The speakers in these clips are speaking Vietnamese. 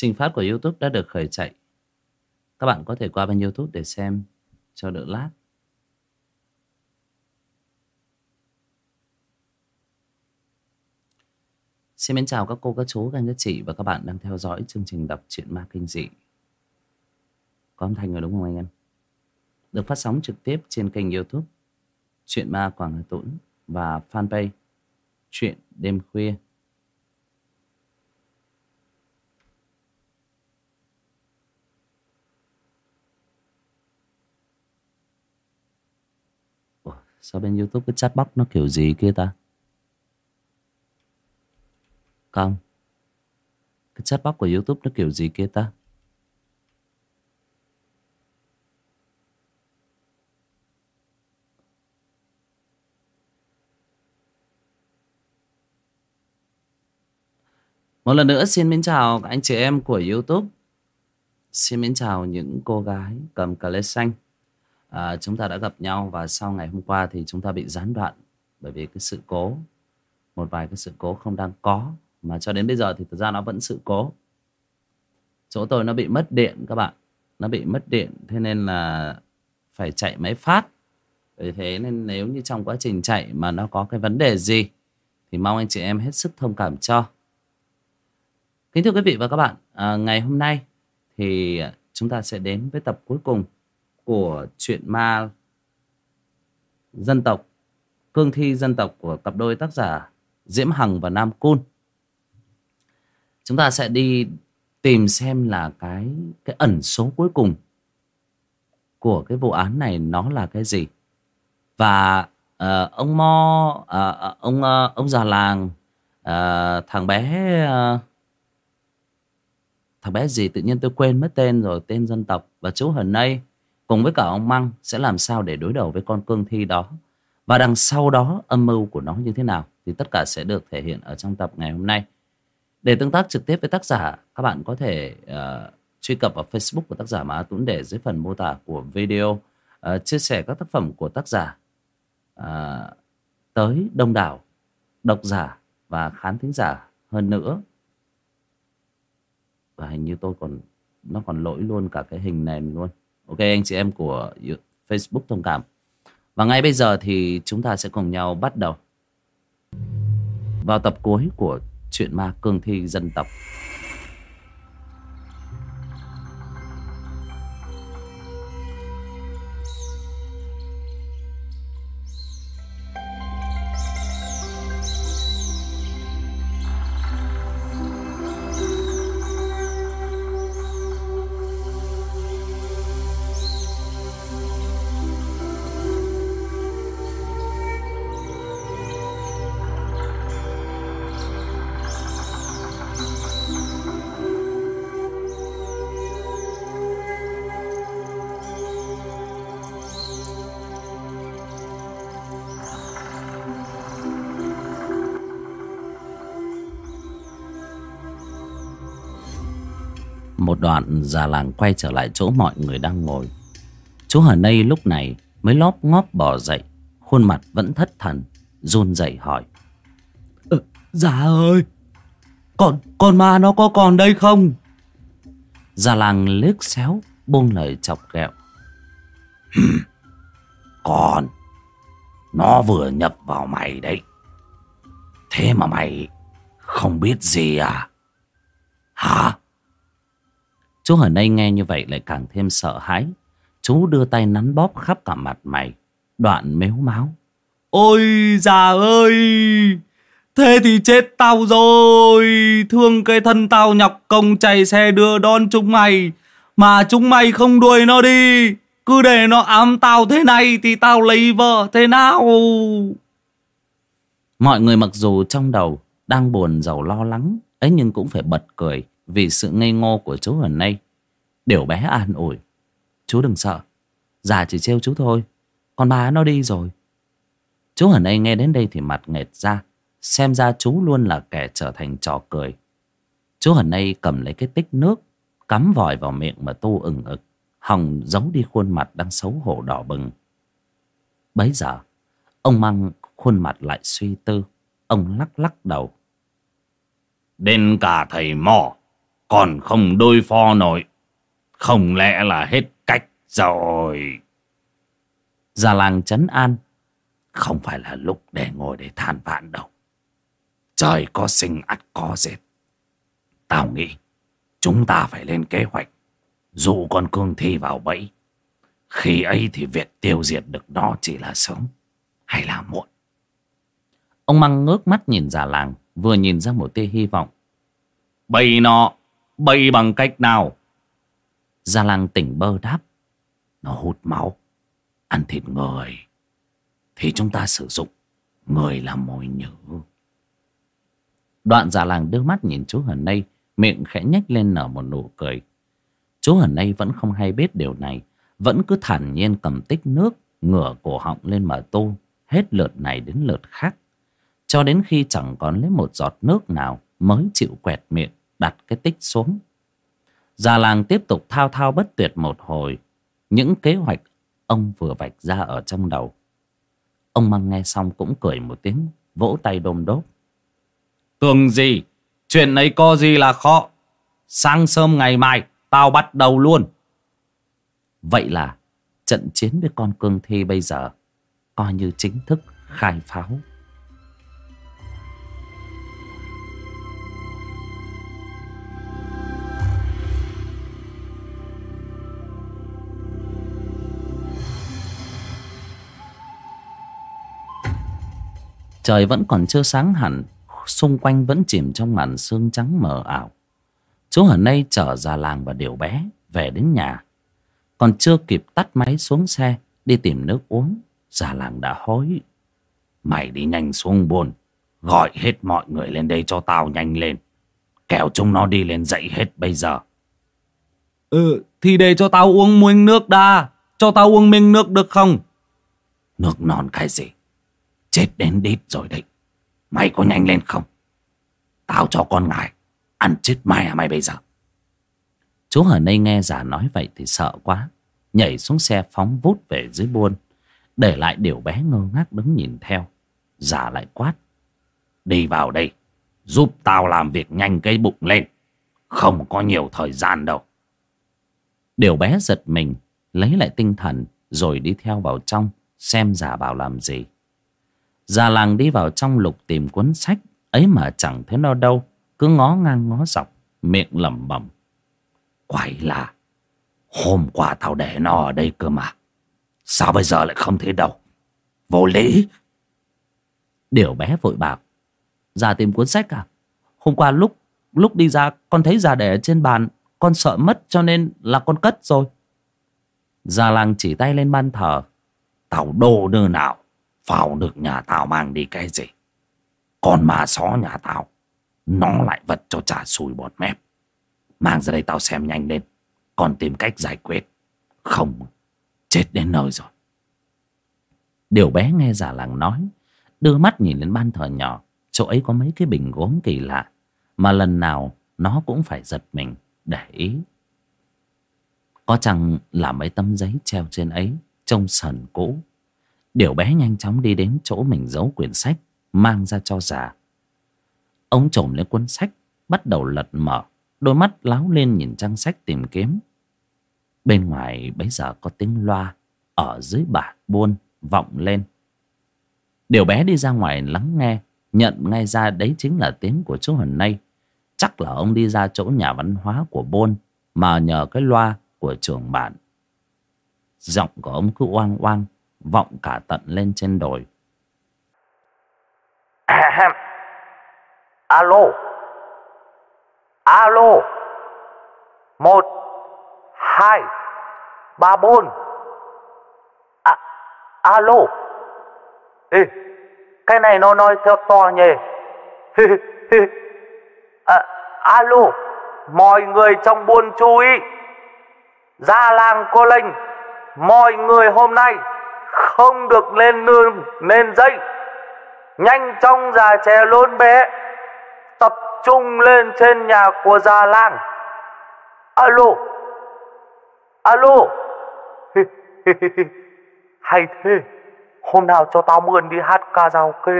Trình phát của YouTube đã được khởi chạy. Các bạn có thể qua bên YouTube để xem cho đỡ lát. Xin mến chào các cô, các chú, các anh, các chị và các bạn đang theo dõi chương trình đọc truyện ma kinh dị. Có âm thanh rồi đúng không anh em? Được phát sóng trực tiếp trên kênh youtube Chuyện ma Quảng Hà Tũng và fanpage Chuyện đêm khuya. Sao bên youtube cái chat box nó kiểu gì kia ta? Không? Cái chat box của youtube nó kiểu gì kia ta? Một lần nữa xin mến chào anh chị em của YouTube. Xin mến chào những cô gái cầm cà lê xanh à, Chúng ta đã gặp nhau và sau ngày hôm qua thì chúng ta bị gián đoạn Bởi vì cái sự cố. Một vài cái sự cố không đang có mà cho đến bây giờ thì thực ra nó vẫn sự cố. Chỗ tôi nó bị mất điện các bạn. Nó bị mất điện thế nên là phải chạy máy phát. Vì thế nên nếu như trong quá trình chạy mà nó có cái vấn đề gì thì mong anh chị em hết sức thông cảm cho. Kính thưa quý vị và các bạn à, ngày hôm nay thì chúng ta sẽ đến với tập cuối cùng của chuyện ma dân tộc cương thi dân tộc của cặp đôi tác giả diễm hằng và nam cun chúng ta sẽ đi tìm xem là cái cái ẩn số cuối cùng của cái vụ án này nó là cái gì. Và uh, ông mo uh, ông uh, ông già làng uh, thằng bé uh, thằng bé gì tự nhiên tôi quên mất tên rồi tên dân tộc và chú hờn nay cùng với cả ông măng sẽ làm sao để đối đầu với con cương thi đó và đằng sau đó âm mưu của nó như thế nào thì tất cả sẽ được thể hiện ở trong tập ngày hôm nay để tương tác trực tiếp với tác giả, các bạn có thể uh, truy cập vào Facebook của tác giả Mà Tuấn để dưới phần mô tả của video uh, chia sẻ các tác phẩm của tác giả uh, tới đông đảo độc giả và khán thính giả hơn nữa. Và hình như tôi còn nó còn lỗi luôn cả cái hình nền luôn. Ok, anh chị em của Facebook thông cảm. Và ngay bây giờ thì chúng ta sẽ cùng nhau bắt đầu vào tập cuối của chuyện ma cương thi dân tộc Một đoạn già làng quay trở lại chỗ mọi người đang ngồi. Chú Hờ Nây lúc này mới lóp ngóp bỏ dậy Khuôn mặt vẫn thất thần run rẩy hỏi. Ừ, Già ơi Con, con ma nó có còn đây không? Già làng liếc xéo Buông lời chọc ghẹo. Còn Nó vừa nhập vào mày đấy. Thế mà mày Không biết gì à? Hả Chú ở đây nghe như vậy lại càng thêm sợ hãi. Chú đưa tay nắn bóp khắp cả mặt mày. Đoạn mếu máu. Ôi già ơi! Thế thì chết tao rồi! Thương cái thân tao nhọc công chạy xe đưa đón chúng mày. Mà chúng mày không đuổi nó đi. Cứ để nó ám tao thế này thì tao lấy vợ thế nào? Mọi người mặc dù trong đầu đang buồn giàu lo lắng ấy nhưng cũng phải bật cười vì sự ngây ngô của chú ở nay Điều bé an ủi. Chú đừng sợ. Già chỉ trêu chú thôi. Con bà nó đi rồi. Chú ở nay nghe đến đây thì mặt nghệt ra. Xem ra chú luôn là kẻ trở thành trò cười. Chú ở nay cầm lấy cái tích nước. Cắm vòi vào miệng mà tu ừng ực. Hồng giấu đi khuôn mặt đang xấu hổ đỏ bừng. Bấy giờ, ông mang khuôn mặt lại suy tư. Ông lắc lắc đầu. Đến cả thầy mò còn không đôi pho nổi. Không lẽ là hết cách rồi. Già làng trấn an. Không phải là lúc để ngồi để than vãn đâu. Trời có sinh ắt có diệt. Tao nghĩ chúng ta phải lên kế hoạch dụ con cương thi vào bẫy. Khi ấy thì việc tiêu diệt được nó chỉ là sớm hay là muộn. Ông Măng ngước mắt nhìn già làng, vừa nhìn ra một tia hy vọng. Bầy nó, bầy bằng cách nào? Già lang tỉnh bơ đáp. Nó hút máu, ăn thịt người. Thì chúng ta sử dụng người làm mồi nhử. Đoạn già làng đưa mắt nhìn chú Hần Nây, miệng khẽ nhếch lên nở một nụ cười. Chú Hần Nây vẫn không hay biết điều này, vẫn cứ thản nhiên cầm tích nước, ngửa cổ họng lên mà tô, hết lượt này đến lượt khác. Cho đến khi chẳng còn lấy một giọt nước nào mới chịu quẹt miệng, đặt cái tích xuống. Già làng tiếp tục thao thao bất tuyệt một hồi, những kế hoạch ông vừa vạch ra ở trong đầu. Ông Măng nghe xong cũng cười một tiếng, vỗ tay đôm đốp. Tưởng gì, chuyện ấy có gì là khó. Sáng sớm ngày mai, tao bắt đầu luôn. Vậy là trận chiến với con cương thi bây giờ coi như chính thức khai pháo. Trời vẫn còn chưa sáng hẳn Xung quanh vẫn chìm trong màn sương trắng mờ ảo. Chú ở đây chở già làng và điều bé Về đến nhà. Còn chưa kịp tắt máy xuống xe Đi tìm nước uống. Già làng đã hối. Mày đi nhanh xuống buồn Gọi hết mọi người lên đây cho tao nhanh lên. Kẻo chúng nó đi lên dậy hết bây giờ. Ừ thì để cho tao uống miếng nước đã Cho tao uống miếng nước được không? Nước non cái gì Chết đến đít rồi đấy. Mày có nhanh lên không? Tao cho con ngài Ăn chết mày à mày bây giờ. Chú ở đây nghe giả nói vậy thì sợ quá, Nhảy xuống xe phóng vút về dưới buôn, Để lại điều bé ngơ ngác đứng nhìn theo. Giả lại quát, Đi vào đây, Giúp tao làm việc nhanh cái bụng lên, Không có nhiều thời gian đâu. Điều bé giật mình, Lấy lại tinh thần, Rồi đi theo vào trong, Xem giả bảo làm gì. Già làng đi vào trong lục tìm cuốn sách, Ấy mà chẳng thấy nó đâu, Cứ ngó ngang ngó dọc, Miệng lẩm bẩm. Quay là Hôm qua tao để nó ở đây cơ mà, Sao bây giờ lại không thấy đâu? Vô lý. Điều bé vội bảo, Già tìm cuốn sách à? Hôm qua lúc lúc đi ra, con thấy già để ở trên bàn, Con sợ mất cho nên là con cất rồi. Già làng chỉ tay lên ban thờ, Tao đồ nơi nào vào được nhà tao mang đi cái gì. Con ma xó nhà tao, Nó lại vật cho trả sùi bọt mép. Mang ra đây tao xem nhanh lên, Còn tìm cách giải quyết. Không, Chết đến nơi rồi. Điều bé nghe giả làng nói, Đưa mắt nhìn lên ban thờ nhỏ, Chỗ ấy có mấy cái bình gốm kỳ lạ, Mà lần nào nó cũng phải giật mình, Để ý. Có chăng là mấy tấm giấy treo trên ấy, Trông sần cũ Điều bé nhanh chóng đi đến chỗ mình giấu quyển sách, Mang ra cho già. Ông trộm lấy cuốn sách, Bắt đầu lật mở, Đôi mắt láo lên nhìn trang sách tìm kiếm. Bên ngoài bấy giờ có tiếng loa Ở dưới bả buôn Vọng lên. Điều bé đi ra ngoài lắng nghe, Nhận ngay ra đấy chính là tiếng của chú Hần Nay Chắc là ông đi ra chỗ nhà văn hóa của buôn Mà nhờ cái loa của trường bạn Giọng của ông cứ oang oang vọng cả tận lên trên đồi. Alo. Alo. Một, hai, ba, bốn. À, alo. Ê, cái này nó nói theo to nhỉ. à, alo. Mọi người trong buôn chú ý. Gia làng cô linh, Mọi người hôm nay không được lên nương, lên dây nhanh chóng già trẻ lớn bé, tập trung lên trên nhà của già làng. Alo alo. Hay thế, hôm nào cho tao mượn đi hát ca dao kê,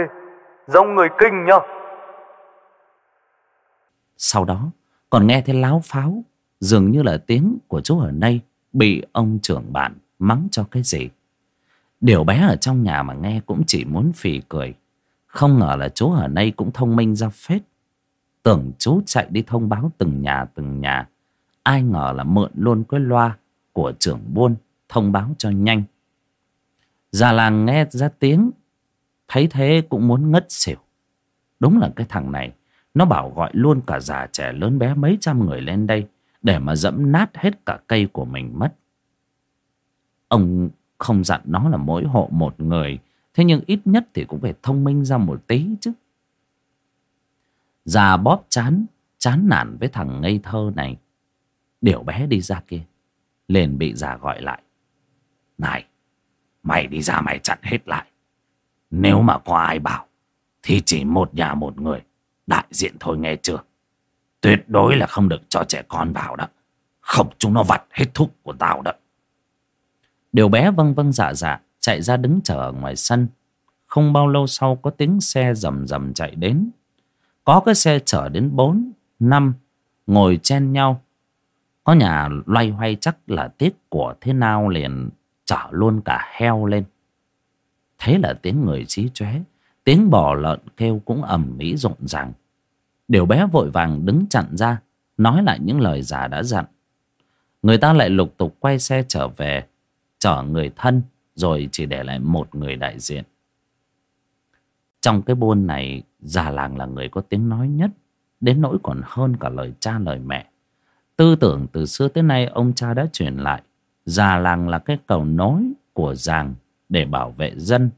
giống người kinh nhá sau đó, Còn nghe thấy láo pháo, Dường như là tiếng của chú ở đây Bị ông trưởng bạn mắng cho cái gì. Điều bé ở trong nhà mà nghe cũng chỉ muốn phì cười. Không ngờ là chú ở đây cũng thông minh ra phết. Tưởng chú chạy đi thông báo từng nhà từng nhà. Ai ngờ là mượn luôn cái loa của trưởng buôn Thông báo cho nhanh. Già làng nghe ra tiếng, Thấy thế cũng muốn ngất xỉu. Đúng là cái thằng này, Nó bảo gọi luôn cả già trẻ lớn bé mấy trăm người lên đây Để mà dẫm nát hết cả cây của mình mất. Ông không dặn nó là mỗi hộ một người. Thế nhưng ít nhất thì cũng phải thông minh ra một tí chứ. Già bóp chán Chán nản với thằng ngây thơ này. Điều bé đi ra kia, Liền bị già gọi lại. Này, Mày đi ra mày chặn hết lại. Nếu mà có ai bảo, Thì chỉ một nhà một người. Đại diện thôi nghe chưa? Tuyệt đối là không được cho trẻ con vào đó. Không, chúng nó vặt hết thuốc của tao đó. Điều bé vâng vâng dạ dạ Chạy ra đứng chờ ở ngoài sân. Không bao lâu sau có tiếng xe rầm rầm chạy đến. Có cái xe chở đến bốn, năm, Ngồi chen nhau. Có nhà loay hoay chắc là tiếc của thế nào liền chở luôn cả heo lên. Thế là tiếng người chí chóe, tiếng bò lợn kêu cũng ầm ĩ rộn ràng. Điều bé vội vàng đứng chặn ra, nói lại những lời già đã dặn. Người ta lại lục tục quay xe trở về chở người thân rồi chỉ để lại một người đại diện. Trong cái buôn này, già làng là người có tiếng nói nhất, đến nỗi còn hơn cả lời cha lời mẹ. Tư tưởng từ xưa tới nay ông cha đã truyền lại, già làng là cái cầu nối của giàng để bảo vệ dân,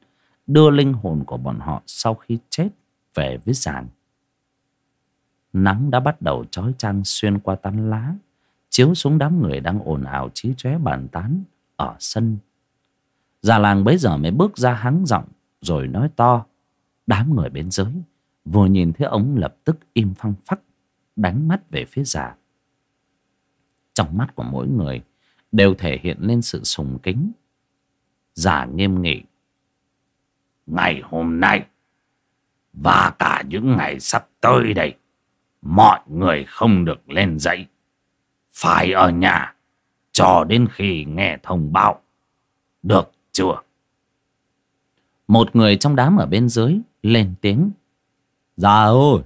đưa linh hồn của bọn họ sau khi chết về với giàng. Nắng đã bắt đầu chói chang xuyên qua tán lá, chiếu xuống đám người đang ồn ào chí chóe bàn tán ở sân. Già làng bấy giờ mới bước ra hắng giọng, rồi nói to. Đám người bên dưới vừa nhìn thấy ông lập tức im phăng phắc, đánh mắt về phía già. Trong mắt của mỗi người đều thể hiện lên sự sùng kính. Già nghiêm nghị. Ngày hôm nay và cả những ngày sắp tới đây, mọi người không được lên dậy. Phải ở nhà cho đến khi nghe thông báo được chưa một người trong đám ở bên dưới lên tiếng già ơi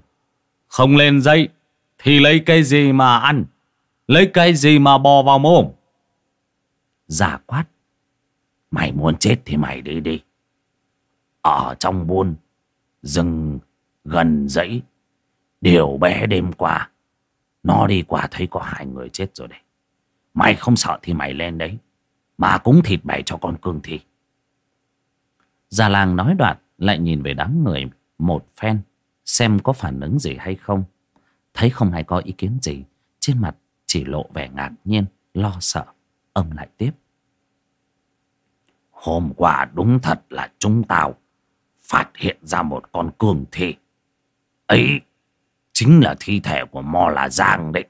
không lên dậy thì lấy cái gì mà ăn lấy cái gì mà bò vào mồm Giả quát. Mày muốn chết thì mày đi đi. Ở trong buôn, rừng gần dãy, điều bé đêm qua. Nó đi qua thấy có hai người chết rồi đấy. Mày không sợ thì mày lên đấy. Mà cũng thịt bày cho con cương thi. Già làng nói đoạn lại nhìn về đám người một phen xem có phản ứng gì hay không. Thấy không ai có ý kiến gì, trên mặt chỉ lộ vẻ ngạc nhiên, lo sợ. Ông lại tiếp. Hôm qua đúng thật là chúng tao phát hiện ra một con cường thi. Ấy chính là thi thể của Mo là Giang đấy.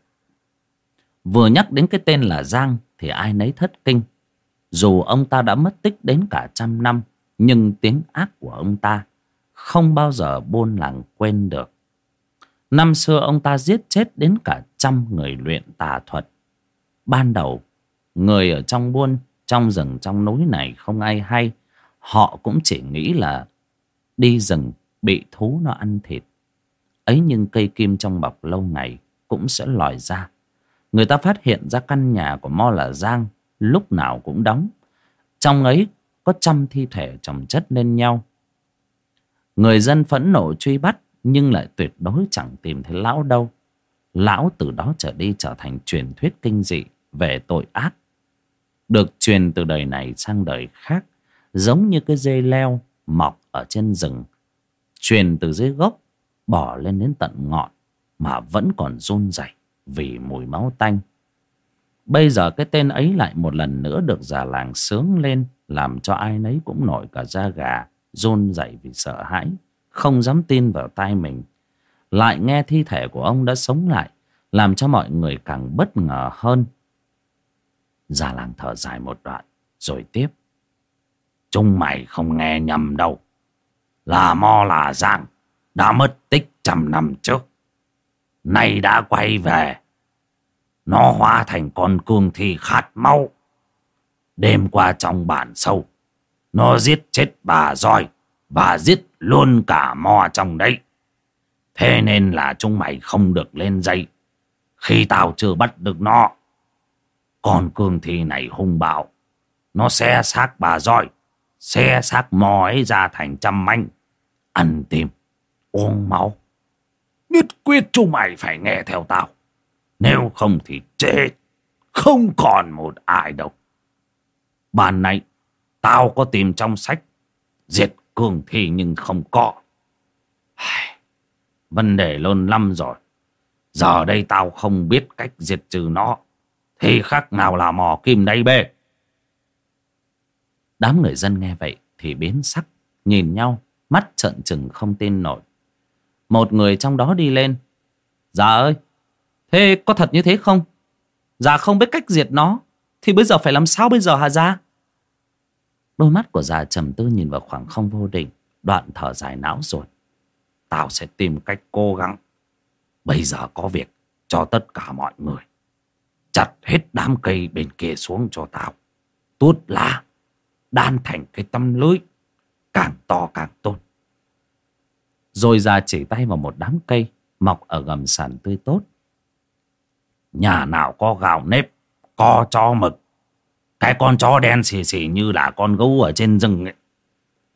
Vừa nhắc đến cái tên là Giang thì ai nấy thất kinh. Dù ông ta đã mất tích đến cả trăm năm, nhưng tiếng ác của ông ta không bao giờ buôn làng quên được. Năm xưa ông ta giết chết đến cả trăm người luyện tà thuật. Ban đầu, người ở trong buôn, trong rừng trong núi này không ai hay. Họ cũng chỉ nghĩ là đi rừng bị thú nó ăn thịt. Ấy nhưng cây kim trong bọc lâu ngày cũng sẽ lòi ra. Người ta phát hiện ra căn nhà của Mo là Giang lúc nào cũng đóng. Trong ấy có trăm thi thể chồng chất lên nhau. Người dân phẫn nộ truy bắt nhưng lại tuyệt đối chẳng tìm thấy lão đâu. Lão từ đó trở đi trở thành truyền thuyết kinh dị về tội ác. Được truyền từ đời này sang đời khác, giống như cái dây leo mọc ở trên rừng. Truyền từ dưới gốc, bỏ lên đến tận ngọn mà vẫn còn run rẩy vì mùi máu tanh. Bây giờ cái tên ấy lại một lần nữa được già làng sướng lên, làm cho ai nấy cũng nổi cả da gà, run rẩy vì sợ hãi, không dám tin vào tai mình. Lại nghe thi thể của ông đã sống lại, làm cho mọi người càng bất ngờ hơn. Già làng thở dài một đoạn, rồi tiếp. Chúng mày không nghe nhầm đâu. Là mo là giang đã mất tích trăm năm trước nay đã quay về Nó hóa thành con cương thi khát máu. Đêm qua trong bản sâu, nó giết chết bà roi và giết luôn cả mò trong đấy. Thế nên là chúng mày không được lên dây khi tao chưa bắt được nó. Con cương thi này hung bạo. Nó xe xác bà roi, xe xác mò ấy ra thành trăm manh. Ăn tim, uống máu. Nhất quyết chúng mày phải nghe theo tao. Nếu không thì chết. Không còn một ai đâu. Ban này, tao có tìm trong sách. Diệt cường thi nhưng không có. Vấn đề lôn lắm rồi. Giờ đây tao không biết cách diệt trừ nó. Thì khác nào là mò kim đáy bê. Đám người dân nghe vậy thì biến sắc, nhìn nhau, mắt trợn trừng không tin nổi. Một người trong đó đi lên. Dạ ơi, thế có thật như thế không? Dạ không biết cách diệt nó, thì bây giờ phải làm sao bây giờ hả già? Đôi mắt của già trầm tư nhìn vào khoảng không vô định, đoạn thở dài não rồi. Tao sẽ tìm cách cố gắng. Bây giờ có việc cho tất cả mọi người. Chặt hết đám cây bên kia xuống cho tao. Tốt lá, đan thành cái tấm lưới, càng to càng tốt. Rồi ra chỉ tay vào một đám cây mọc ở gầm sàn tươi tốt. Nhà nào có gạo nếp, có chó mực. Cái con chó đen xì xì như là con gấu ở trên rừng ấy.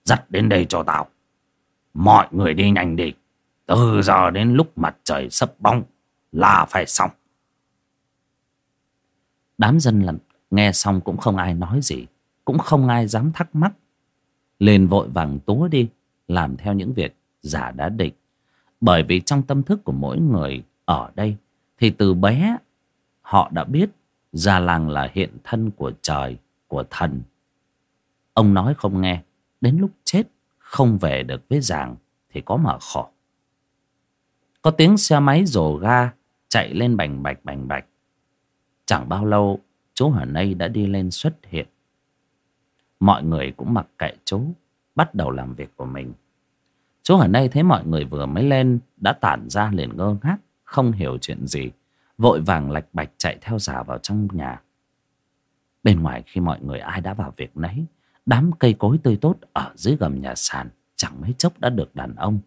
Dắt đến đây cho tao. Mọi người đi nhanh đi. Từ giờ đến lúc mặt trời sắp bóng là phải xong. Đám dân lặn nghe xong cũng không ai nói gì. Cũng không ai dám thắc mắc. Lên vội vàng túa đi. Làm theo những việc giả đã định. Bởi vì trong tâm thức của mỗi người ở đây thì từ bé họ đã biết già làng là hiện thân của trời, của thần. Ông nói không nghe, đến lúc chết không về được với giàng thì có mà khổ. Có tiếng xe máy rồ ga chạy lên bành bạch bành bạch. Chẳng bao lâu chú hở nay đã đi lên xuất hiện. Mọi người cũng mặc kệ chú, bắt đầu làm việc của mình. Chú ở đây thấy mọi người vừa mới lên đã tản ra liền ngơ ngác, không hiểu chuyện gì. Vội vàng lạch bạch chạy theo giả vào trong nhà. Bên ngoài khi mọi người ai đã vào việc nấy, đám cây cối tươi tốt ở dưới gầm nhà sàn chẳng mấy chốc đã được đàn ông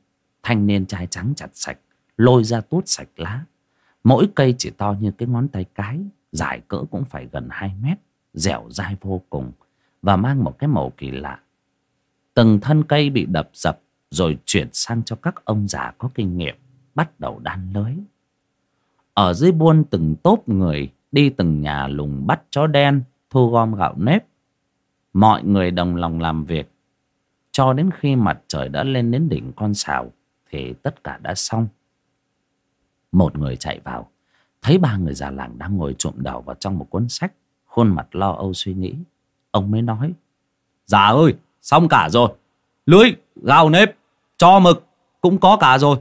thanh niên trai trắng chặt sạch lôi ra tuốt sạch lá mỗi cây chỉ to như cái ngón tay cái dài cỡ cũng phải gần hai mét dẻo dai vô cùng và mang một cái màu kỳ lạ từng thân cây bị đập dập rồi chuyển sang cho các ông già có kinh nghiệm, bắt đầu đan lưới. Ở dưới buôn từng tốp người đi từng nhà lùng bắt chó đen, thu gom gạo nếp. Mọi người đồng lòng làm việc. Cho đến khi mặt trời đã lên đến đỉnh con sào, thì tất cả đã xong. Một người chạy vào. Thấy ba người già làng đang ngồi trộm đầu vào trong một cuốn sách, khuôn mặt lo âu suy nghĩ. Ông mới nói, già ơi, xong cả rồi. Lưới, gạo nếp cho mực cũng có cả rồi.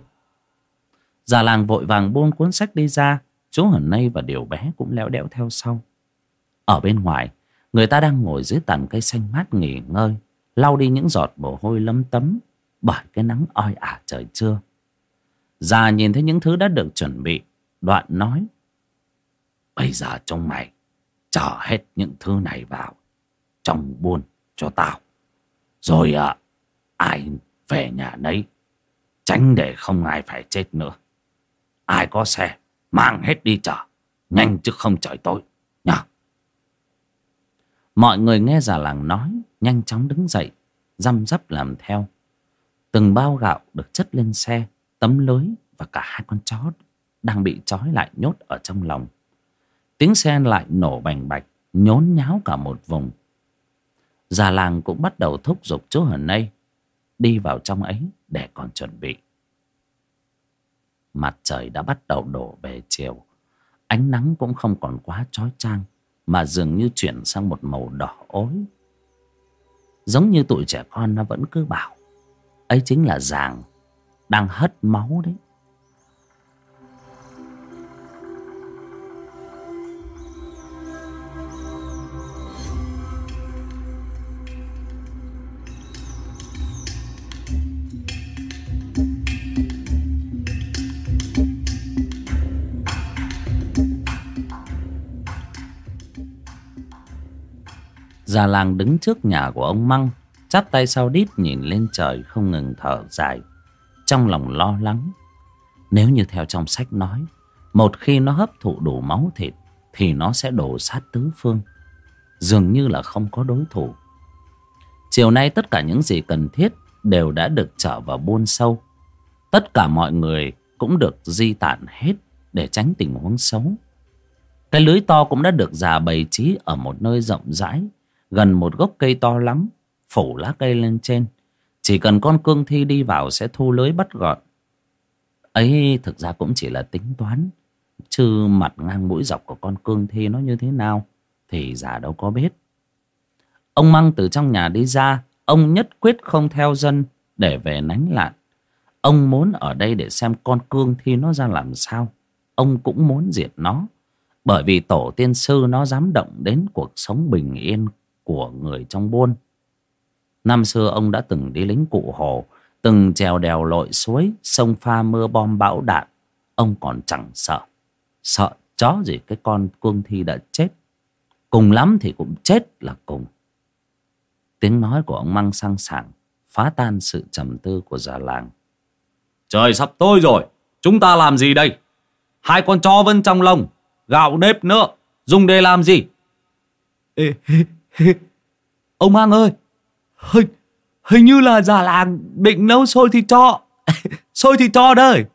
Già làng vội vàng buông cuốn sách đi ra chú hẩn nay và điều bé cũng léo đẽo theo sau. Ở bên ngoài người ta đang ngồi dưới tàn cây xanh mát nghỉ ngơi lau đi những giọt mồ hôi lấm tấm bởi cái nắng oi ả trời trưa. Già nhìn thấy những thứ đã được chuẩn bị đoạn nói bây giờ trong mày chở hết những thứ này vào trong buôn cho tao. Rồi à, ai về nhà nấy. Tránh để không ai phải chết nữa. Ai có xe, mang hết đi chở. Nhanh chứ không trời tối, nhá. Mọi người nghe già làng nói, nhanh chóng đứng dậy, răm rắp làm theo. Từng bao gạo được chất lên xe, tấm lưới và cả hai con chó đang bị trói lại nhốt ở trong lòng. Tiếng xe lại nổ bành bạch, nhốn nháo cả một vùng. Già làng cũng bắt đầu thúc giục chú hờ đây đi vào trong ấy để còn chuẩn bị. Mặt trời đã bắt đầu đổ về chiều. Ánh nắng cũng không còn quá chói chang, mà dường như chuyển sang một màu đỏ ối. Giống như tụi trẻ con nó vẫn cứ bảo, ấy chính là giàng, đang hất máu đấy. Già làng đứng trước nhà của ông măng, chắp tay sau đít nhìn lên trời không ngừng thở dài. Trong lòng lo lắng, nếu như theo trong sách nói, một khi nó hấp thụ đủ máu thịt thì nó sẽ đổ sát tứ phương, dường như là không có đối thủ. Chiều nay tất cả những gì cần thiết đều đã được trở vào buôn sâu. Tất cả mọi người cũng được di tản hết để tránh tình huống xấu. Cái lưới to cũng đã được già bày trí ở một nơi rộng rãi gần một gốc cây to lắm, phủ lá cây lên trên. Chỉ cần con cương thi đi vào sẽ thu lưới bắt gọn. Ấy, thực ra cũng chỉ là tính toán. Chứ mặt ngang mũi dọc của con cương thi nó như thế nào thì già đâu có biết. Ông măng từ trong nhà đi ra, ông nhất quyết không theo dân để về nánh lạn. Ông muốn ở đây để xem con cương thi nó ra làm sao. Ông cũng muốn diệt nó, bởi vì tổ tiên sư nó dám động đến cuộc sống bình yên của người trong buôn. Năm xưa ông đã từng đi lính cụ hồ từng trèo đèo lội suối sông pha mưa bom bão đạn. Ông còn chẳng sợ. Sợ chó gì cái con cương thi đã chết. Cùng lắm thì cũng chết là cùng. Tiếng nói của ông măng sang sảng phá tan sự trầm tư của già làng. Trời sắp tối rồi chúng ta làm gì đây? Hai con chó vẫn trong lồng gạo nếp nữa dùng để làm gì ông mang ơi hình hình như là già làng định nấu sôi thịt cho sôi thịt cho đây.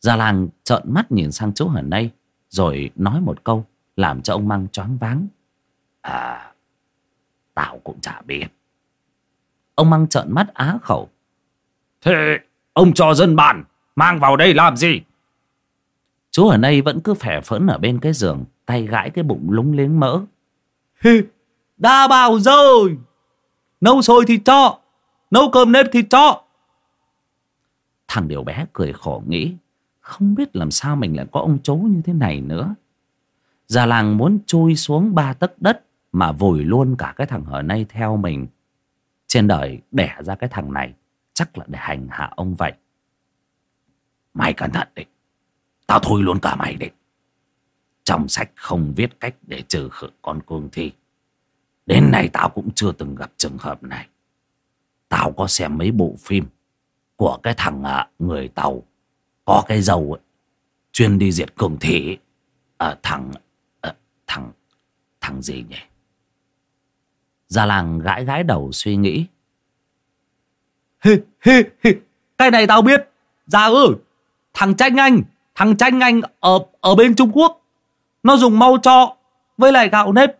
Già làng trợn mắt nhìn sang chú hẳn đây, rồi nói một câu làm cho ông mang choáng váng. À Tao cũng chả biết. Ông mang trợn mắt á khẩu. Thế ông cho dân bản Mang vào đây làm gì? Chú ở đây vẫn cứ phẻ phỡn ở bên cái giường tay gãi cái bụng lúng liếng mỡ đã bảo rồi. Nấu sôi thì cho, nấu cơm nếp thì cho. Thằng điều bé cười khổ nghĩ, không biết làm sao mình lại có ông chú như thế này nữa. Già làng muốn chui xuống ba tấc đất mà vùi luôn cả cái thằng hở nay theo mình. Trên đời đẻ ra cái thằng này, chắc là để hành hạ ông vậy. Mày cẩn thận đi, Tao thôi luôn cả mày đi. Trong sách không viết cách để trừ khử con cương thi Đến nay tao cũng chưa từng gặp trường hợp này Tao có xem mấy bộ phim Của cái thằng à, người Tàu Có cái dầu ấy Chuyên đi diệt cường thị à, ờ, Thằng à, Thằng Thằng gì nhỉ gia làng gãi gãi đầu suy nghĩ Hi, hi, hi. Cái này tao biết. Già ơi, thằng Tranh Anh, thằng Tranh Anh ở ở bên Trung Quốc. Nó dùng mau cho với lại gạo nếp.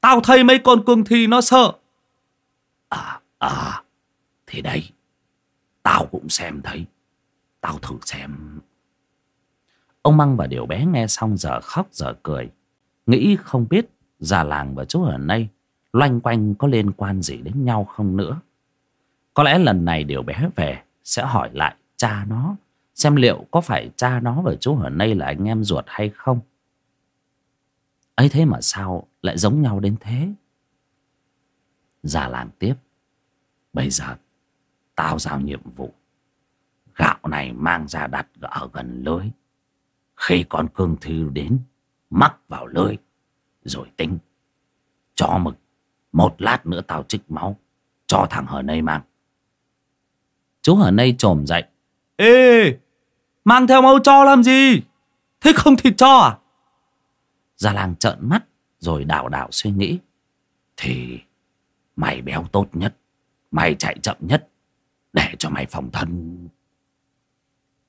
Tao thấy mấy con cương thi nó sợ. À, à, thì đấy. Tao cũng xem thấy. Tao thử xem. ông măng và điều bé nghe xong giờ khóc giờ cười nghĩ không biết già làng và chú ở đây loanh quanh có liên quan gì đến nhau không nữa có lẽ lần này điều bé về sẽ hỏi lại cha nó xem liệu có phải cha nó và chú ở đây là anh em ruột hay không ấy thế mà sao lại giống nhau đến thế? Già làng tiếp. Bây giờ tao giao nhiệm vụ. Gạo này mang ra đặt ở gần lưới. Khi con cương thư đến Mắc vào lưới. Rồi tính. Cho mực. Một lát nữa tao trích máu. Cho thằng hờ nây mang. Chú ở đây chồm dậy. Ê, mang theo máu cho làm gì? Thế không thịt cho à? Già làng trợn mắt, rồi đảo đảo suy nghĩ. Thì mày béo tốt nhất, Mày chạy chậm nhất, Để cho mày phòng thân.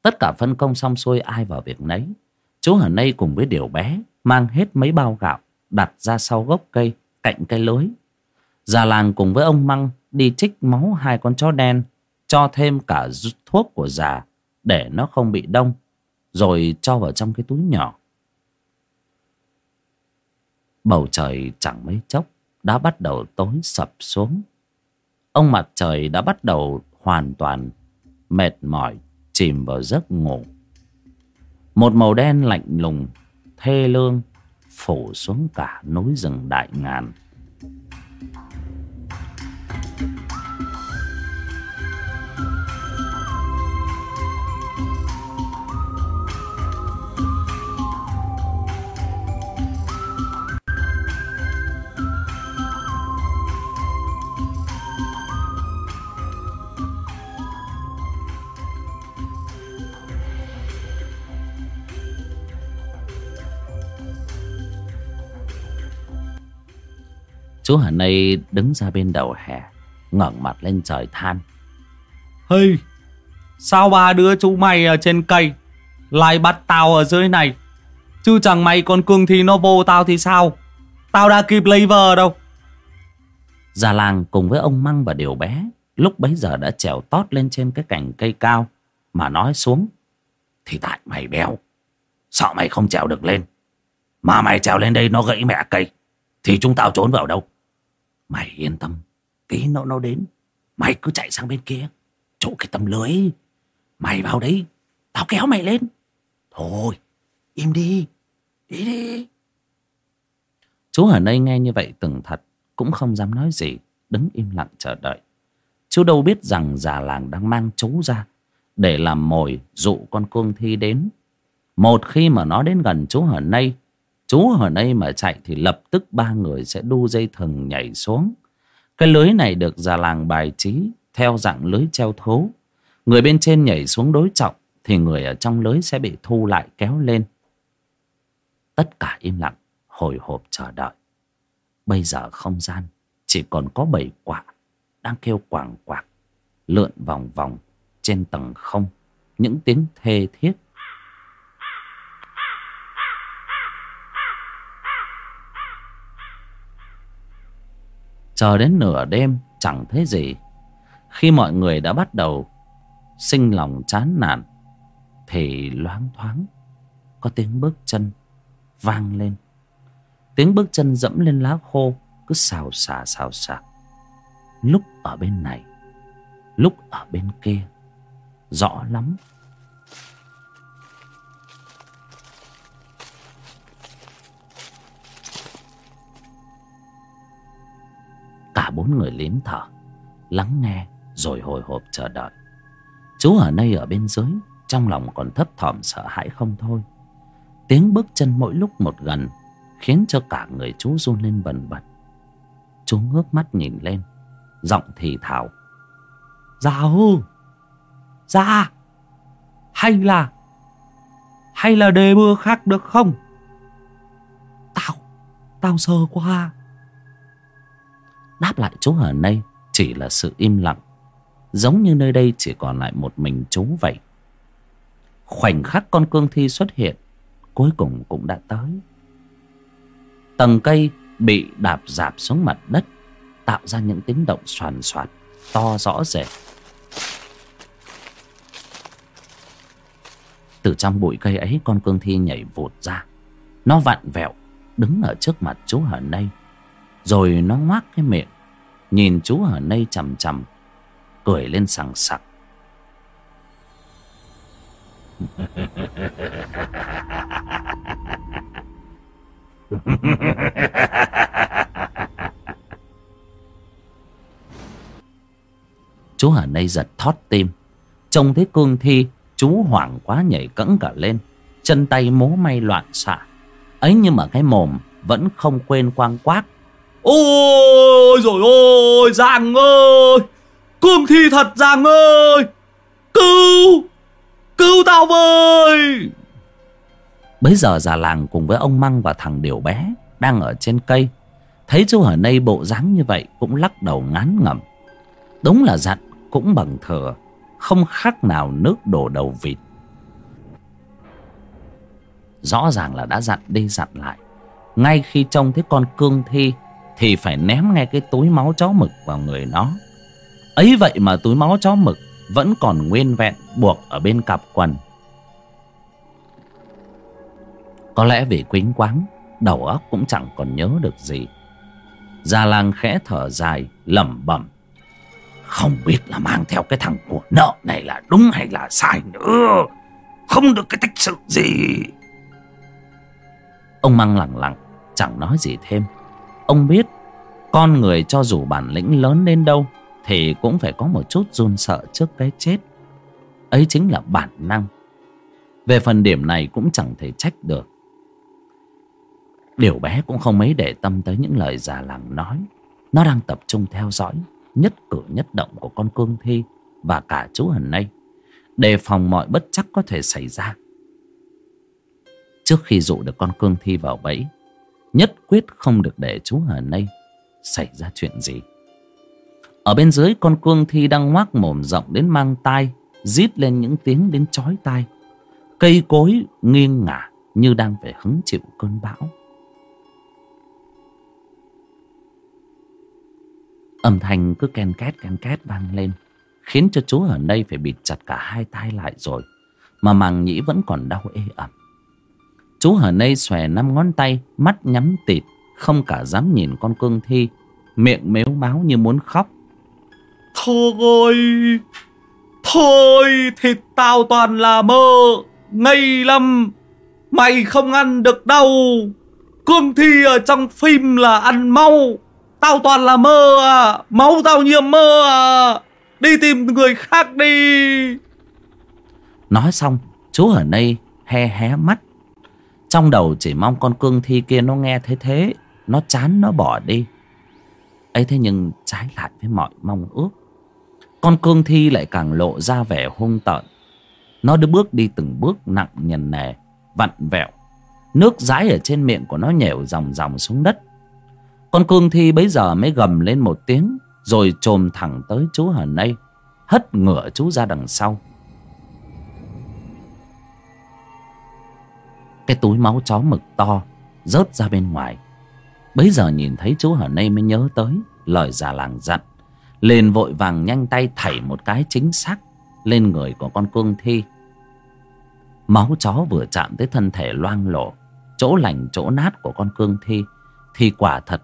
Tất cả phân công xong xuôi ai vào việc nấy. Chú ở nay cùng với điều bé mang hết mấy bao gạo đặt ra sau gốc cây, cạnh cây lối. Già làng cùng với ông măng đi trích máu hai con chó đen, cho thêm cả thuốc của già để nó không bị đông, rồi cho vào trong cái túi nhỏ bầu trời chẳng mấy chốc đã bắt đầu tối sập xuống. Ông mặt trời đã bắt đầu hoàn toàn mệt mỏi, chìm vào giấc ngủ. Một màu đen lạnh lùng, thê lương phủ xuống cả núi rừng đại ngàn. Chú Hà Nây đứng ra bên đầu hè ngẩng mặt lên trời than. Hey Sao ba đứa chú mày ở trên cây Lại bắt tao ở dưới này? Chứ chẳng may con cương thì nó vô tao thì sao? Tao đã kịp lấy vợ đâu. Già làng cùng với ông Măng và Điều bé Lúc bấy giờ đã trèo tót lên trên cái cành cây cao Mà nói xuống Thì tại mày béo Sợ mày không trèo được lên. Mà mày trèo lên đây nó gãy mẹ cây Thì chúng tao trốn vào đâu Mày yên tâm. Tí nó nó đến, Mày cứ chạy sang bên kia, Chỗ cái tấm lưới. Mày vào đấy, Tao kéo mày lên. Thôi, Im đi Đi đi. Chú ở đây nghe như vậy từng thật, Cũng không dám nói gì, Đứng im lặng chờ đợi. Chú đâu biết rằng già làng đang mang chú ra Để làm mồi dụ con cương thi đến. Một khi mà nó đến gần chú ở đây Chú ở đây mà chạy Thì lập tức ba người sẽ đu dây thừng nhảy xuống. Cái lưới này được già làng bài trí, Theo dạng lưới treo thố. Người bên trên nhảy xuống đối trọng, Thì người ở trong lưới sẽ bị thu lại kéo lên. Tất cả im lặng, Hồi hộp chờ đợi. Bây giờ không gian, Chỉ còn có bảy quả, Đang kêu quảng quạc Lượn vòng vòng trên tầng không. Những tiếng thê thiết Chờ đến nửa đêm, chẳng thấy gì. Khi mọi người đã bắt đầu Sinh lòng chán nản, Thì loáng thoáng, Có tiếng bước chân Vang lên. Tiếng bước chân dẫm lên lá khô, Cứ xào xà, xào xạc. Lúc ở bên này, Lúc ở bên kia, Rõ lắm Cả bốn người lín thở, Lắng nghe rồi hồi hộp chờ đợi. Chú ở đây ở bên dưới, Trong lòng còn thấp thỏm sợ hãi không thôi. Tiếng bước chân mỗi lúc một gần Khiến cho cả người chú run lên bần bật. Chú ngước mắt nhìn lên, Giọng thì thào. Dạ hư Dạ. Hay là Hay là đề mưa khác được không? Tao Tao sơ quá Đáp lại chú ở đây Chỉ là sự im lặng. Giống như nơi đây chỉ còn lại một mình chú vậy. Khoảnh khắc con cương thi xuất hiện, Cuối cùng cũng đã tới. Tầng cây bị đạp dạp xuống mặt đất, Tạo ra những tiếng động soàn soạt, To rõ rệt. Từ trong bụi cây ấy, con cương thi nhảy vụt ra. Nó vặn vẹo, Đứng ở trước mặt chú Hờ đây rồi nó ngoác cái miệng, Nhìn chú ở đây chằm chằm, Cười lên sằng sặc. Chú ở đây giật thót tim. Trông thấy cương thi, chú hoảng quá nhảy cẫng cả lên, chân tay múa may loạn xạ. Ấy nhưng mà cái mồm vẫn không quên quang quát ôi rồi ôi, giang ơi! Cương thi thật, giang ơi! Cứu! Cứu tao với! Bấy giờ già làng cùng với ông măng và thằng điều bé đang ở trên cây. Thấy chú ở đây bộ dáng như vậy cũng lắc đầu ngán ngẩm. Đúng là dặn cũng bằng thừa, không khác nào nước đổ đầu vịt. Rõ ràng là đã dặn đi dặn lại. Ngay khi trông thấy con cương thi thì phải ném ngay cái túi máu chó mực vào người nó. Ấy vậy mà túi máu chó mực vẫn còn nguyên vẹn buộc ở bên cặp quần. Có lẽ vì quýnh quáng, đầu óc cũng chẳng còn nhớ được gì. Gia lang khẽ thở dài, lẩm bẩm. Không biết là mang theo cái thằng của nợ này là đúng hay là sai nữa. Không được cái tích sự gì. Ông mang lẳng lặng, chẳng nói gì thêm ông biết, con người cho dù bản lĩnh lớn đến đâu, thì cũng phải có một chút run sợ trước cái chết. Ấy chính là bản năng. Về phần điểm này cũng chẳng thể trách được. Điều bé cũng không mấy để tâm tới những lời già làng nói. Nó đang tập trung theo dõi nhất cử nhất động của con cương thi và cả chú hần nay đề phòng mọi bất chắc có thể xảy ra. Trước khi dụ được con cương thi vào bẫy nhất quyết không được để chú ở đây. Xảy ra chuyện gì? Ở bên dưới, con cương thi đang ngoác mồm rộng đến mang tai, rít lên những tiếng đến chói tai. Cây cối nghiêng ngả như đang phải hứng chịu cơn bão. Âm thanh cứ ken két ken két vang lên, khiến cho chú ở đây phải bịt chặt cả hai tay lại rồi, mà màng nhĩ vẫn còn đau ê ẩm chú ở đây xòe năm ngón tay mắt nhắm tịt không cả dám nhìn con cương thi miệng mếu máu như muốn khóc. Thôi thôi thịt tao toàn là mơ ngây lắm. Mày không ăn được đâu. Cương thi ở trong phim là ăn mau tao toàn là mơ à. Máu tao nhiễm mơ à. Đi tìm người khác đi. Nói xong chú ở đây he hé mắt trong đầu chỉ mong con cương thi kia nó nghe thế thế, nó chán, nó bỏ đi. Ấy thế nhưng trái lại với mọi mong ước. Con cương thi lại càng lộ ra vẻ hung tợn. Nó đưa bước đi từng bước nặng nhằn nề, vặn vẹo. Nước dãi ở trên miệng của nó nhểu dòng dòng xuống đất. Con cương thi bấy giờ mới gầm lên một tiếng, rồi trồm thẳng tới chú hờ nây, hất ngựa chú ra đằng sau. Cái túi máu chó mực to rớt ra bên ngoài. Bấy giờ nhìn thấy chú ở đây mới nhớ tới lời già làng dặn. Liền vội vàng nhanh tay thảy một cái chính xác lên người của con cương thi. Máu chó vừa chạm tới thân thể loang lổ, chỗ lành chỗ nát của con cương thi, thì quả thật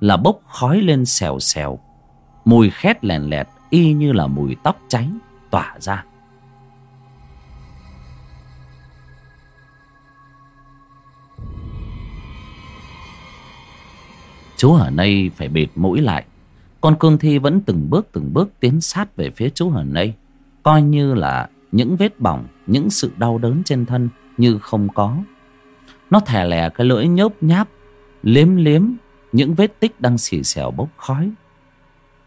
là bốc khói lên xèo xèo. Mùi khét lèn lẹt y như là mùi tóc cháy tỏa ra. Chú ở nay phải bịt mũi lại. Con cương thi vẫn từng bước từng bước tiến sát về phía chú ở nay, coi như là những vết bỏng những sự đau đớn trên thân như không có. Nó thè lè cái lưỡi nhớp nháp liếm liếm những vết tích đang xì xèo bốc khói.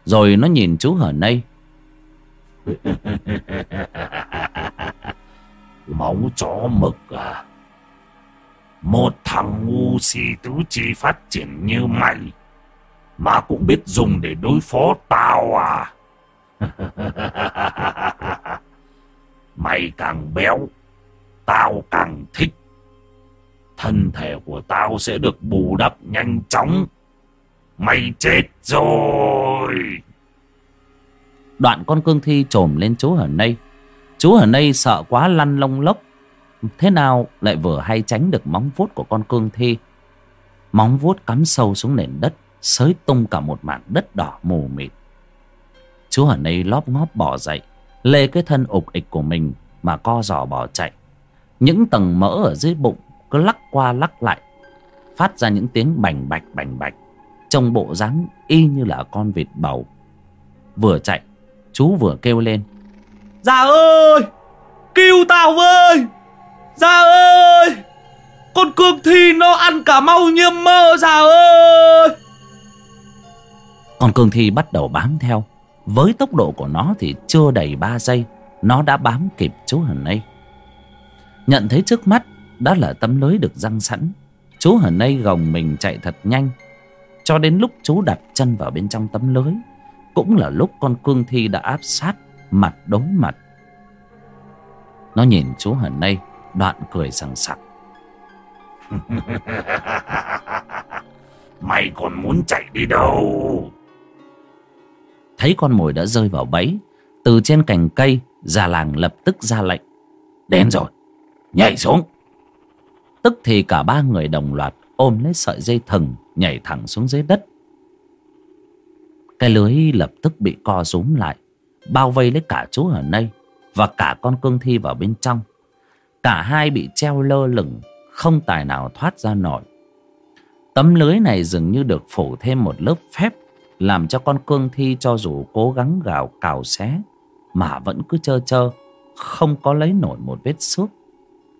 Rồi nó nhìn chú hở nây máu chó mực à một thằng ngu si tứ chi phát triển như mày, mà cũng biết dùng để đối phó tao à. Mày càng béo, tao càng thích. Thân thể của tao sẽ được bù đắp nhanh chóng. Mày chết rồi. Đoạn con cương thi trồm lên chú ở nây. Chú ở nây sợ quá lăn lông lốc thế nào lại vừa hay tránh được móng vuốt của con cương thi? Móng vuốt cắm sâu xuống nền đất xới tung cả một mảng đất đỏ mù mịt. Chú ở đây lóp ngóp bỏ dậy, lê cái thân ục ịch của mình mà co giò bỏ chạy. Những tầng mỡ ở dưới bụng cứ lắc qua lắc lại, phát ra những tiếng bành bạch bành bạch, trông bộ dáng y như là con vịt bầu. Vừa chạy, chú vừa kêu lên. Già ơi cứu tao với! Già ơi, con cương thi nó ăn cả mau nhiễm mơ già ơi. Con cương thi bắt đầu bám theo. Với tốc độ của nó thì chưa đầy ba giây, nó đã bám kịp chú hần nây. Nhận thấy trước mắt, đó là tấm lưới được răng sẵn. Chú hần nây gồng mình chạy thật nhanh. Cho đến lúc chú đặt chân vào bên trong tấm lưới, cũng là lúc con cương thi đã áp sát, mặt đối mặt. Nó nhìn chú hần nây đoạn cười sằng sặc. Mày còn muốn chạy đi đâu? Thấy con mồi đã rơi vào bẫy từ trên cành cây già làng lập tức ra lệnh. Đến rồi nhảy xuống. Tức thì cả ba người đồng loạt ôm lấy sợi dây thừng nhảy thẳng xuống dưới đất. Cái lưới lập tức bị co rúm lại bao vây lấy cả chú ở đây và cả con cương thi vào bên trong cả hai bị treo lơ lửng không tài nào thoát ra nổi. Tấm lưới này dường như được phủ thêm một lớp phép làm cho con cương thi cho dù cố gắng gào cào xé mà vẫn cứ trơ trơ không có lấy nổi một vết xước.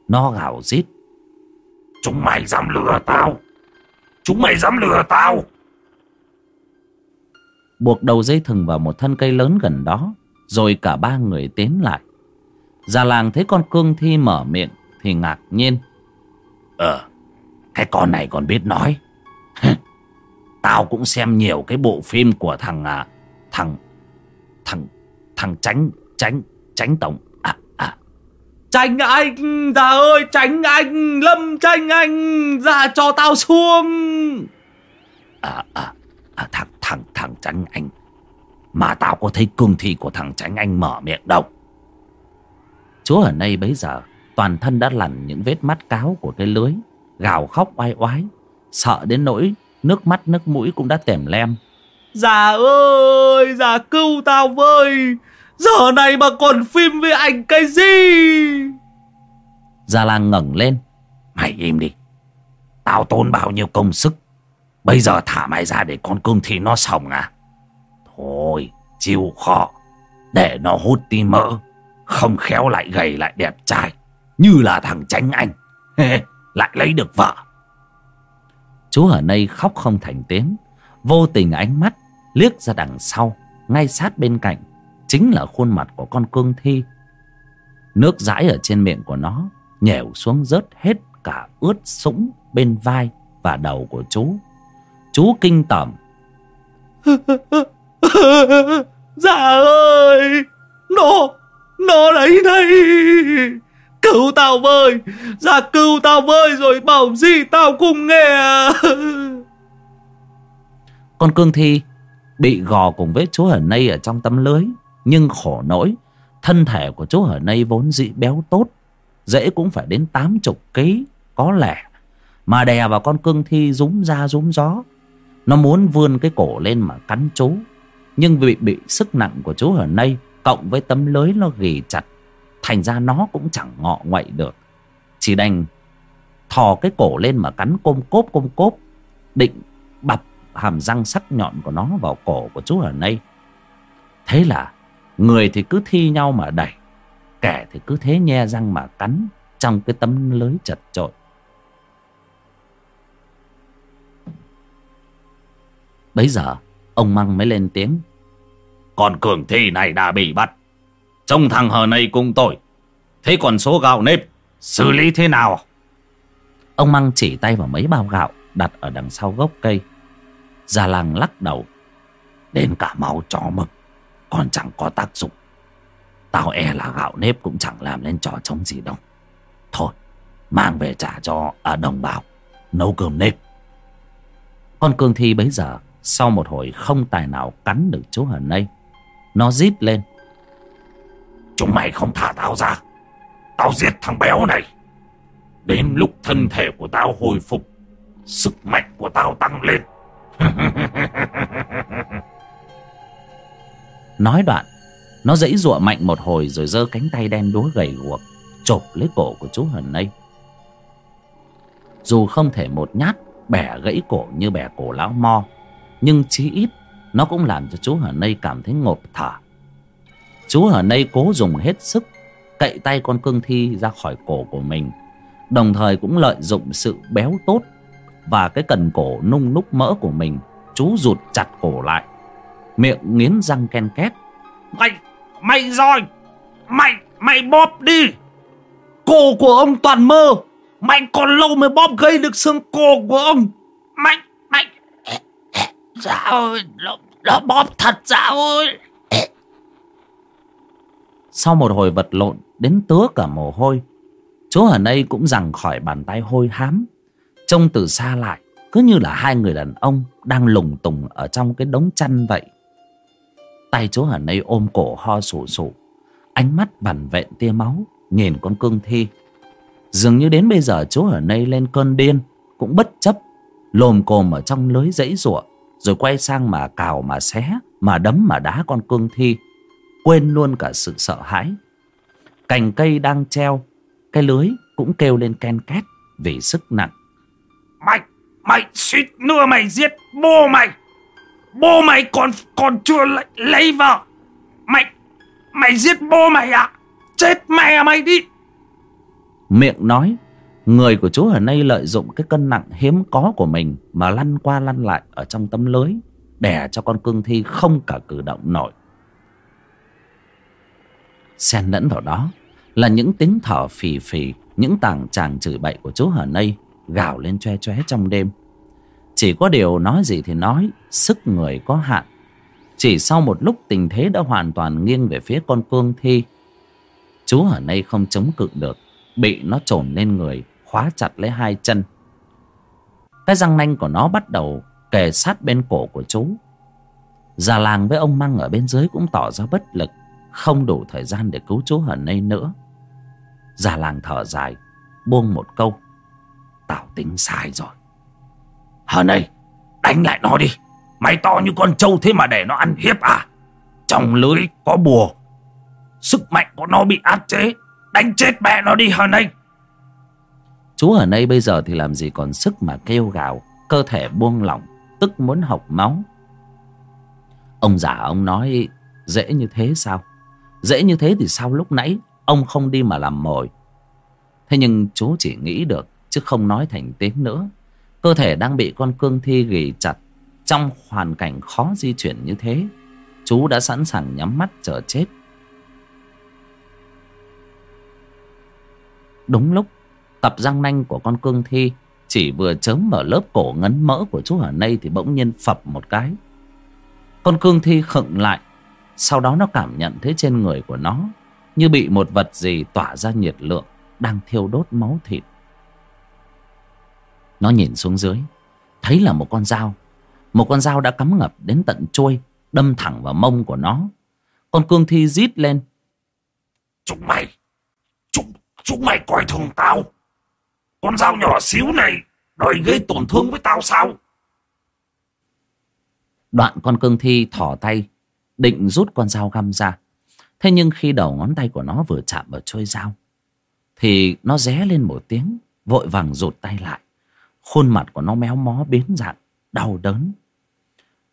Nó gào rít. Chúng mày dám lừa tao! Chúng mày dám lừa tao! Buộc đầu dây thừng vào một thân cây lớn gần đó rồi cả ba người tiến lại già làng thấy con cương thi mở miệng thì ngạc nhiên. Ờ cái con này còn biết nói. Tao cũng xem nhiều cái bộ phim của thằng à, thằng thằng thằng tránh tránh tránh tổng. À à. Tránh anh già ơi tránh anh Lâm tránh anh ra cho tao xuống. À à, à thằng thằng thằng tránh anh. Mà tao có thấy cương thi của thằng tránh anh mở miệng đâu. Chú ở đây bấy giờ Toàn thân đã lằn những vết mắt cáo của cái lưới Gào khóc oai oái Sợ đến nỗi Nước mắt nước mũi cũng đã tèm lem. Dạ ơi Dạ cứu tao với Giờ này mà còn phim với anh cái gì? Gia Lang ngẩng lên Mày im đi Tao tốn bao nhiêu công sức Bây giờ thả mày ra để con cương thi nó sống à? Thôi chịu khó Để nó hút tí mỡ không khéo lại gầy lại đẹp trai, Như là thằng tránh anh. Lại lấy được vợ. Chú ở đây khóc không thành tiếng, Vô tình ánh mắt liếc ra đằng sau, Ngay sát bên cạnh, Chính là khuôn mặt của con cương thi. Nước dãi ở trên miệng của nó Nhèo xuống rớt hết cả ướt sũng bên vai và đầu của chú. Chú kinh tởm. Dạ ơi, Nó nó lấy đây Cứu tao với. Ra cứu tao với rồi bảo gì tao cũng nghe. Con cương thi Bị gò cùng với chú hở nây ở trong tấm lưới, Nhưng khổ nỗi, Thân thể của chú hở nây vốn dị béo tốt, Dễ cũng phải đến tám chục ký, Có lẽ Mà đè vào con cương thi rúm ra rúm gió. Nó muốn vươn cái cổ lên mà cắn chú, Nhưng bị bị sức nặng của chú hở nây Cộng với tấm lưới nó ghì chặt, Thành ra nó cũng chẳng ngọ ngoậy được. Chỉ đành Thò cái cổ lên mà cắn côm cốp côm cốp, Định bập hàm răng sắc nhọn của nó vào cổ của chú ở đây Thế là Người thì cứ thi nhau mà đẩy, Kẻ thì cứ thế nhe răng mà cắn Trong cái tấm lưới chật trội Bấy giờ, Ông Măng mới lên tiếng. Con cường thi này đã bị bắt. Trông thằng hờ này cũng tội. Thế còn số gạo nếp, Xử lý thế nào? Ông Măng chỉ tay vào mấy bao gạo Đặt ở đằng sau gốc cây. Già làng lắc đầu. Đến cả máu chó mực, Còn chẳng có tác dụng. Tao e là gạo nếp cũng chẳng làm nên trò trống gì đâu. Thôi, Mang về trả cho ở đồng bào. Nấu cơm nếp. Con cương thi bấy giờ, Sau một hồi không tài nào cắn được chú hờ nây nó rít lên. Chúng mày không thả tao ra. Tao giết thằng béo này. Đến lúc thân thể của tao hồi phục Sức mạnh của tao tăng lên. Nói đoạn Nó dãy dụa mạnh một hồi Rồi giơ cánh tay đen đúa gầy guộc Chộp lấy cổ của chú Hần Nây Dù không thể một nhát Bẻ gãy cổ như bẻ cổ lão mo Nhưng chí ít Nó cũng làm cho chú Hần Nây cảm thấy ngộp thở. Chú Hờ Nây cố dùng hết sức Cậy tay con cương thi ra khỏi cổ của mình Đồng thời cũng lợi dụng sự béo tốt Và cái cần cổ nung núc mỡ của mình Chú rụt chặt cổ lại. Miệng nghiến răng ken két. Mày, mày rồi! Mày, mày bóp đi! Cổ của ông toàn mơ. Mày còn lâu mới bóp gây được xương cổ của ông. Mày, sao Dạ ơi, nó, nó bóp thật dạ ơi. Sau một hồi vật lộn đến tứa cả mồ hôi Chú ở đây cũng rằng khỏi bàn tay hôi hám. Trông từ xa lại Cứ như là hai người đàn ông Đang lùng tùng ở trong cái đống chăn vậy. Tay chú ở đây ôm cổ ho sù sủ Ánh mắt vằn vẹn tia máu Nhìn con cương thi. Dường như đến bây giờ chú ở đây lên cơn điên Cũng bất chấp Lồm cồm ở trong lưới dãy ruộng. Rồi quay sang mà cào mà xé Mà đấm mà đá con cương thi. Quên luôn cả sự sợ hãi. Cành cây đang treo Cái lưới cũng kêu lên ken két Vì sức nặng. Mày, mày suýt nữa mày giết bố mày. Bố mày còn còn chưa lấy, lấy vợ. Mày, mày giết bố mày à? Chết mẹ mày đi. Miệng nói Người của chú ở đây lợi dụng cái cân nặng hiếm có của mình Mà lăn qua lăn lại ở trong tấm lưới, Đè cho con cương thi không cả cử động nổi. Xen lẫn vào đó Là những tiếng thở phì phì, Những tảng chàng chửi bậy của chú Hờ Nây Gào lên choe choé trong đêm. Chỉ có điều nói gì thì nói, Sức người có hạn. Chỉ sau một lúc tình thế đã hoàn toàn nghiêng về phía con cương thi Chú ở đây không chống cự được, Bị nó trồn lên người Khóa chặt lấy hai chân. Cái răng nanh của nó bắt đầu Kề sát bên cổ của chú. Già làng với ông Măng ở bên dưới Cũng tỏ ra bất lực, Không đủ thời gian để cứu chú Hần Nây nữa. Già làng thở dài, Buông một câu Tao tính sai rồi. Hờ này Đánh lại nó đi. Mày to như con trâu thế mà để nó ăn hiếp à? Trong lưới có bùa, Sức mạnh của nó bị áp chế. Đánh chết mẹ nó đi hờ này Chú ở đây bây giờ thì làm gì còn sức mà kêu gào, Cơ thể buông lỏng, Tức muốn học máu? Ông già ông nói, Dễ như thế sao? Dễ như thế thì sao lúc nãy Ông không đi mà làm mồi? Thế nhưng chú chỉ nghĩ được, Chứ không nói thành tiếng nữa. Cơ thể đang bị con cương thi ghì chặt, Trong hoàn cảnh khó di chuyển như thế Chú đã sẵn sàng nhắm mắt chờ chết. Đúng lúc Tập răng nanh của con cương thi Chỉ vừa chớm mở lớp cổ ngấn mỡ của chú ở đây Thì bỗng nhiên phập một cái. Con cương thi khựng lại Sau đó nó cảm nhận thấy trên người của nó Như bị một vật gì tỏa ra nhiệt lượng Đang thiêu đốt máu thịt. Nó nhìn xuống dưới Thấy là một con dao. Một con dao đã cắm ngập đến tận trôi Đâm thẳng vào mông của nó. Con cương thi rít lên. Chúng mày! Chúng, chúng mày coi thường tao! Con dao nhỏ xíu này, Đòi gây tổn thương với tao sao? Đoạn con cương thi thỏ tay, Định rút con dao găm ra. Thế nhưng khi đầu ngón tay của nó vừa chạm vào trôi dao, Thì nó ré lên một tiếng, Vội vàng rụt tay lại. Khuôn mặt của nó méo mó biến dạng, Đau đớn.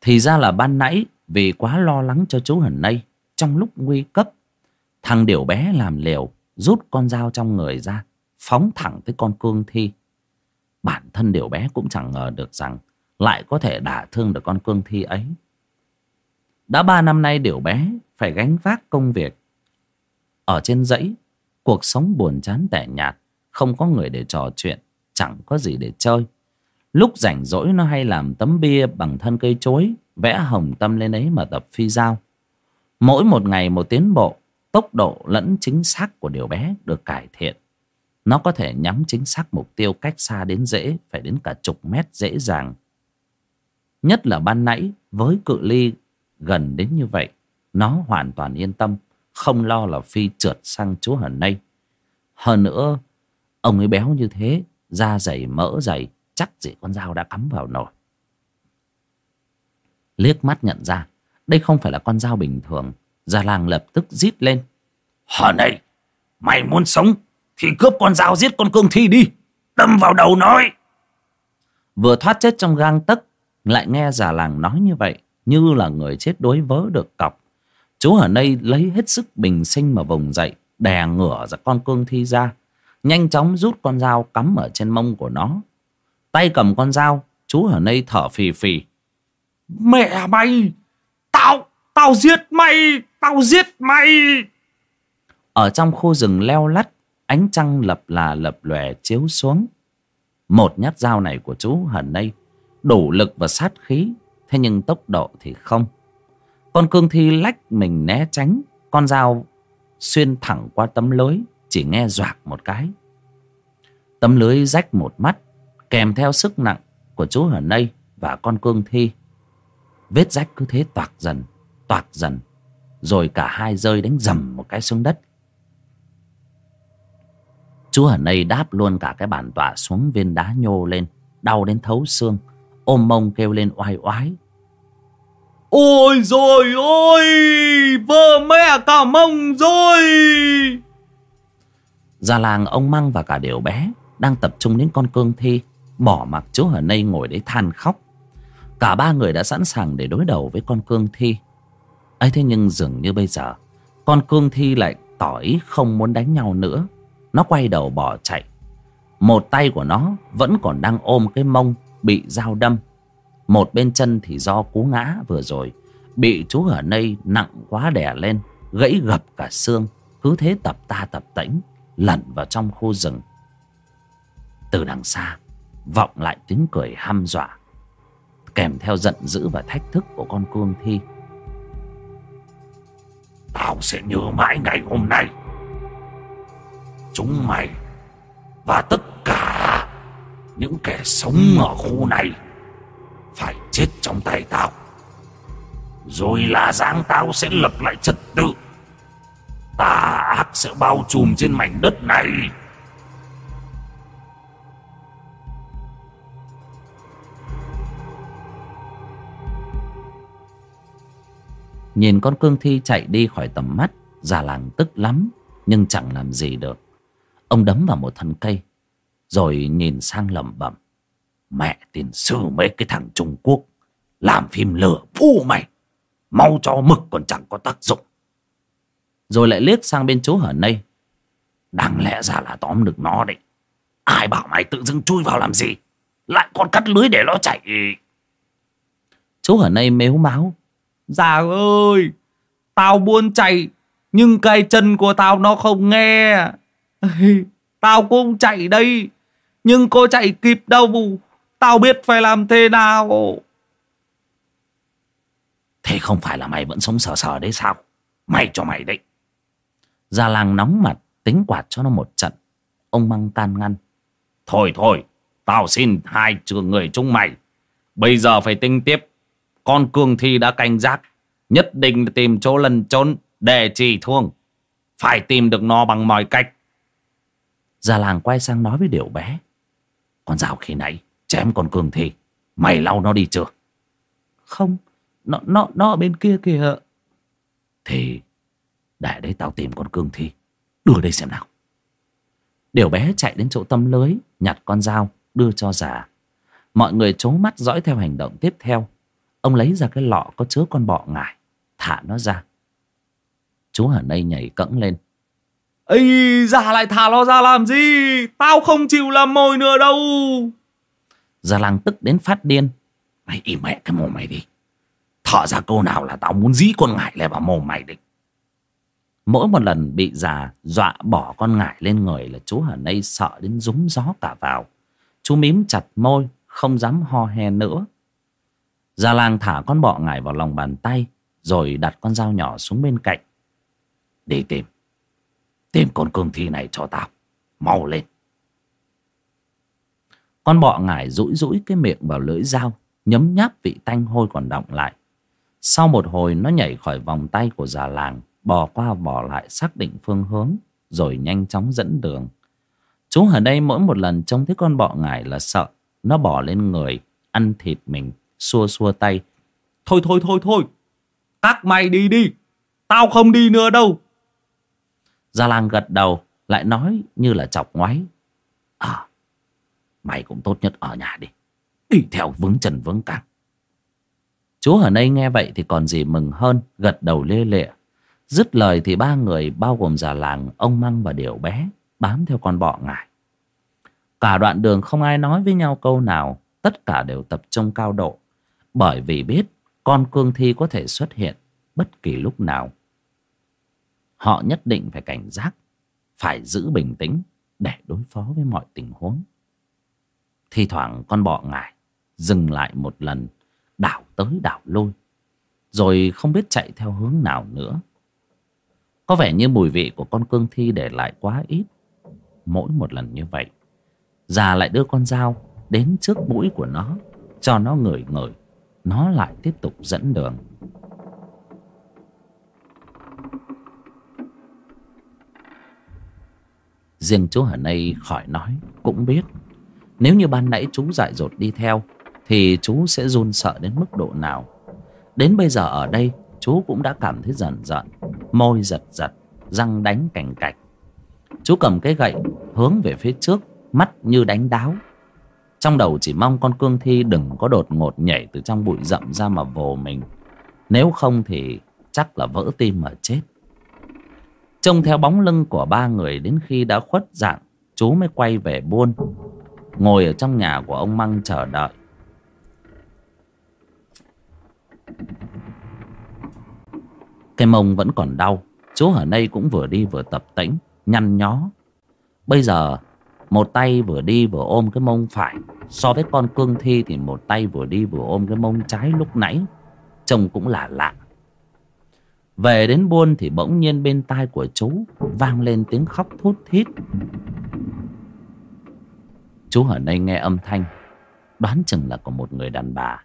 Thì ra là ban nãy, Vì quá lo lắng cho chú Hần Nây, Trong lúc nguy cấp, Thằng điểu bé làm liều Rút con dao trong người ra Phóng thẳng tới con cương thi. Bản thân điều bé cũng chẳng ngờ được rằng Lại có thể đả thương được con cương thi ấy. Đã ba năm nay điều bé Phải gánh vác công việc. Ở trên dãy, Cuộc sống buồn chán tẻ nhạt, Không có người để trò chuyện, Chẳng có gì để chơi. Lúc rảnh rỗi nó hay làm tấm bia bằng thân cây chối, Vẽ hồng tâm lên ấy mà tập phi dao. Mỗi một ngày một tiến bộ, Tốc độ lẫn chính xác của điều bé được cải thiện. Nó có thể nhắm chính xác mục tiêu cách xa đến dễ, Phải đến cả chục mét dễ dàng. Nhất là ban nãy, với cự ly gần đến như vậy, Nó hoàn toàn yên tâm, Không lo là Phi trượt sang chú Hần Nây Hơn nữa, Ông ấy béo như thế, Da dày mỡ dày, Chắc gì con dao đã cắm vào nồi. Liếc mắt nhận ra, Đây không phải là con dao bình thường. Già làng lập tức rít lên. Hờ này Mày muốn sống? Thì cướp con dao giết con cương thi đi. Đâm vào đầu nó ấy. Vừa thoát chết trong gang tấc Lại nghe già làng nói như vậy Như là người chết đối vớ được cọc. Chú ở đây lấy hết sức bình sinh mà vùng dậy Đè ngửa ra con cương thi ra Nhanh chóng rút con dao cắm ở trên mông của nó. Tay cầm con dao Chú ở đây thở phì phì. Mẹ mày Tao Tao giết mày Tao giết mày. Ở trong khu rừng leo lắt Ánh trăng lập là lập lòe chiếu xuống. Một nhát dao này của chú hẳn đây, Đủ lực và sát khí, Thế nhưng tốc độ thì không. Con cương thi lách mình né tránh, Con dao xuyên thẳng qua tấm lưới, Chỉ nghe doạc một cái. Tấm lưới rách một mắt, Kèm theo sức nặng của chú hẳn đây Và con cương thi. Vết rách cứ thế toạc dần Toạc dần, Rồi cả hai rơi đánh dầm một cái xuống đất. Chú ở đây đáp luôn cả cái bàn tọa xuống viên đá nhô lên Đau đến thấu xương Ôm mông kêu lên oai oái. Ôi rồi ôi Vợ mẹ cả mông rồi. Già làng ông Măng và cả điều bé Đang tập trung đến con cương thi Bỏ mặc chú ở đây ngồi đấy than khóc. Cả ba người đã sẵn sàng để đối đầu với con cương thi. Ấy thế nhưng dường như bây giờ Con cương thi lại tỏ ý không muốn đánh nhau nữa nó quay đầu bỏ chạy. Một tay của nó vẫn còn đang ôm cái mông Bị dao đâm. Một bên chân thì do cú ngã vừa rồi, Bị chú ở đây nặng quá đè lên, Gãy gập cả xương. Cứ thế tập ta tập tễnh Lẩn vào trong khu rừng. Từ đằng xa, Vọng lại tiếng cười ham dọa, kèm theo giận dữ và thách thức của con cương thi. Tao sẽ nhớ mãi ngày hôm nay. Chúng mày Và tất cả Những kẻ sống ở khu này Phải chết trong tay tao. Rồi là giang tao sẽ lập lại trật tự. Tà ác sẽ bao trùm trên mảnh đất này. Nhìn con cương thi chạy đi khỏi tầm mắt Già làng tức lắm Nhưng chẳng làm gì được Ông đấm vào một thân cây, Rồi nhìn sang lẩm bẩm, Mẹ tiền sư mấy cái thằng Trung Quốc, Làm phim lửa phu mày, Mau cho mực còn chẳng có tác dụng. Rồi lại liếc sang bên chú hở nây, Đáng lẽ ra là tóm được nó đấy, Ai bảo mày tự dưng chui vào làm gì, Lại còn cắt lưới để nó chạy? Chú hở nây mếu máu, Già ơi, Tao buôn chạy, Nhưng cái chân của tao nó không nghe. Tao cũng chạy đây, Nhưng cô chạy kịp đâu Tao biết phải làm thế nào. Thế không phải là mày vẫn sống sờ sờ đấy sao? Mày cho mày đấy. Gia làng nóng mặt, Tính quạt cho nó một trận. Ông măng can ngăn. Thôi thôi, Tao xin hai trường người chúng mày. Bây giờ phải tinh tiếp. Con cương thi đã canh giác Nhất định tìm chỗ lần trốn Để trì thương. Phải tìm được nó bằng mọi cách. Già làng quay sang nói với điểu bé. Con dao khi nãy Chém con cương thi Mày lau nó đi chưa? Không Nó, nó, nó ở bên kia kìa Thì Để đấy tao tìm con cương thi Đưa đây xem nào. Điều bé chạy đến chỗ tâm lưới Nhặt con dao đưa cho già. Mọi người trố mắt dõi theo hành động tiếp theo. Ông lấy ra cái lọ có chứa con bọ ngải Thả nó ra. Chú ở đây nhảy cẫng lên ấy già lại thả nó ra làm gì Tao không chịu làm mồi nữa đâu Già làng tức đến phát điên Mày im mẹ cái mồm mày đi Thở ra câu nào là tao muốn dí con ngải lại vào mồm mày định Mỗi một lần bị già dọa bỏ con ngải lên người là chú hà nay sợ đến rúng gió cả vào. Chú mím chặt môi, không dám ho he nữa. Già làng thả con bọ ngải vào lòng bàn tay, rồi đặt con dao nhỏ xuống bên cạnh. để tìm. Tìm con cương thi này cho tao. Mau lên. Con bọ ngải rũi rũi cái miệng vào lưỡi dao, nhấm nháp vị tanh hôi còn động lại. Sau một hồi nó nhảy khỏi vòng tay của già làng, bò qua bò lại xác định phương hướng, rồi nhanh chóng dẫn đường. Chú ở đây mỗi một lần trông thấy con bọ ngải là sợ, nó bỏ lên người, ăn thịt mình, xua xua tay. Thôi thôi thôi thôi, các mày đi đi, tao không đi nữa đâu. Gia Lang gật đầu, lại nói như là chọc ngoáy. À, mày cũng tốt nhất ở nhà đi, đi theo vướng chân vướng càng. Chú ở đây nghe vậy thì còn gì mừng hơn, gật đầu lê lệ. Dứt lời thì ba người bao gồm già làng, ông Măng và Điều bé bám theo con bọ ngải. Cả đoạn đường không ai nói với nhau câu nào, tất cả đều tập trung cao độ. Bởi vì biết con cương thi có thể xuất hiện bất kỳ lúc nào. Họ nhất định phải cảnh giác, phải giữ bình tĩnh để đối phó với mọi tình huống. Thì thoảng con bọ ngải dừng lại một lần, đảo tới đảo lui, rồi không biết chạy theo hướng nào nữa. Có vẻ như mùi vị của con cương thi để lại quá ít. Mỗi một lần như vậy, già lại đưa con dao đến trước mũi của nó, cho nó ngửi ngửi. Nó lại tiếp tục dẫn đường. Riêng chú ở đây khỏi nói, cũng biết. Nếu như ban nãy chú dại dột đi theo, thì chú sẽ run sợ đến mức độ nào. Đến bây giờ ở đây, chú cũng đã cảm thấy dần dần môi giật giật răng đánh cành cạch chú cầm cái gậy hướng về phía trước mắt như đánh đáo trong đầu chỉ mong con cương thi đừng có đột ngột nhảy từ trong bụi rậm ra mà vồ mình nếu không thì chắc là vỡ tim mà chết trông theo bóng lưng của ba người đến khi đã khuất dạng, chú mới quay về buôn, ngồi ở trong nhà của ông măng chờ đợi. Cái mông vẫn còn đau, chú ở đây cũng vừa đi vừa tập tĩnh, nhăn nhó. Bây giờ, một tay vừa đi vừa ôm cái mông phải, so với con cương thi thì một tay vừa đi vừa ôm cái mông trái lúc nãy, trông cũng là lạ về đến buôn thì bỗng nhiên bên tai của chú vang lên tiếng khóc thút thít. Chú ở đây nghe âm thanh đoán chừng là của một người đàn bà.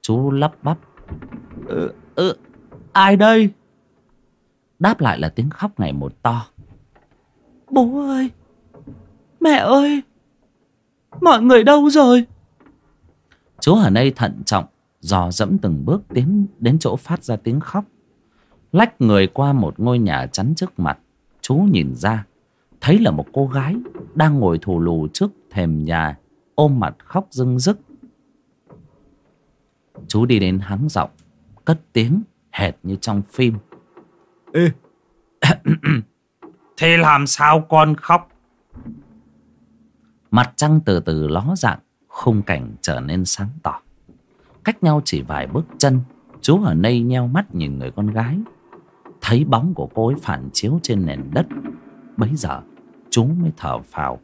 Chú lắp bắp ừ, ừ, ai đây? Đáp lại là tiếng khóc ngày một to. Bố ơi mẹ ơi mọi người đâu rồi? Chú ở đây thận trọng dò dẫm từng bước tiến đến chỗ phát ra tiếng khóc lách người qua một ngôi nhà chắn trước mặt. Chú nhìn ra thấy là một cô gái đang ngồi thù lù trước thềm nhà ôm mặt khóc rưng rức. Chú đi đến hắng giọng cất tiếng hệt như trong phim. Ê! Thế làm sao con khóc? Mặt trăng từ từ ló dạng Khung cảnh trở nên sáng tỏ. Cách nhau chỉ vài bước chân Chú ở đây nheo mắt nhìn người con gái Thấy bóng của cô ấy phản chiếu trên nền đất. Bấy giờ, chú mới thở phào.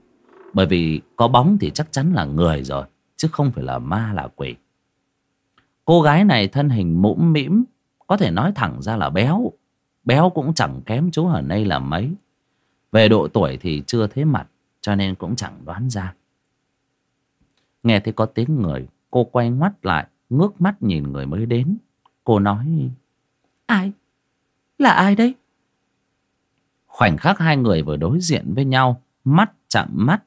Bởi vì có bóng thì chắc chắn là người rồi, Chứ không phải là ma, là quỷ. Cô gái này thân hình mũm mĩm, Có thể nói thẳng ra là béo. Béo cũng chẳng kém chú ở đây là mấy. Về độ tuổi thì chưa thấy mặt, Cho nên cũng chẳng đoán ra. Nghe thấy có tiếng người, Cô quay ngoắt lại, Ngước mắt nhìn người mới đến. Cô nói, Ai? Là ai đấy? Khoảnh khắc hai người vừa đối diện với nhau Mắt chạm mắt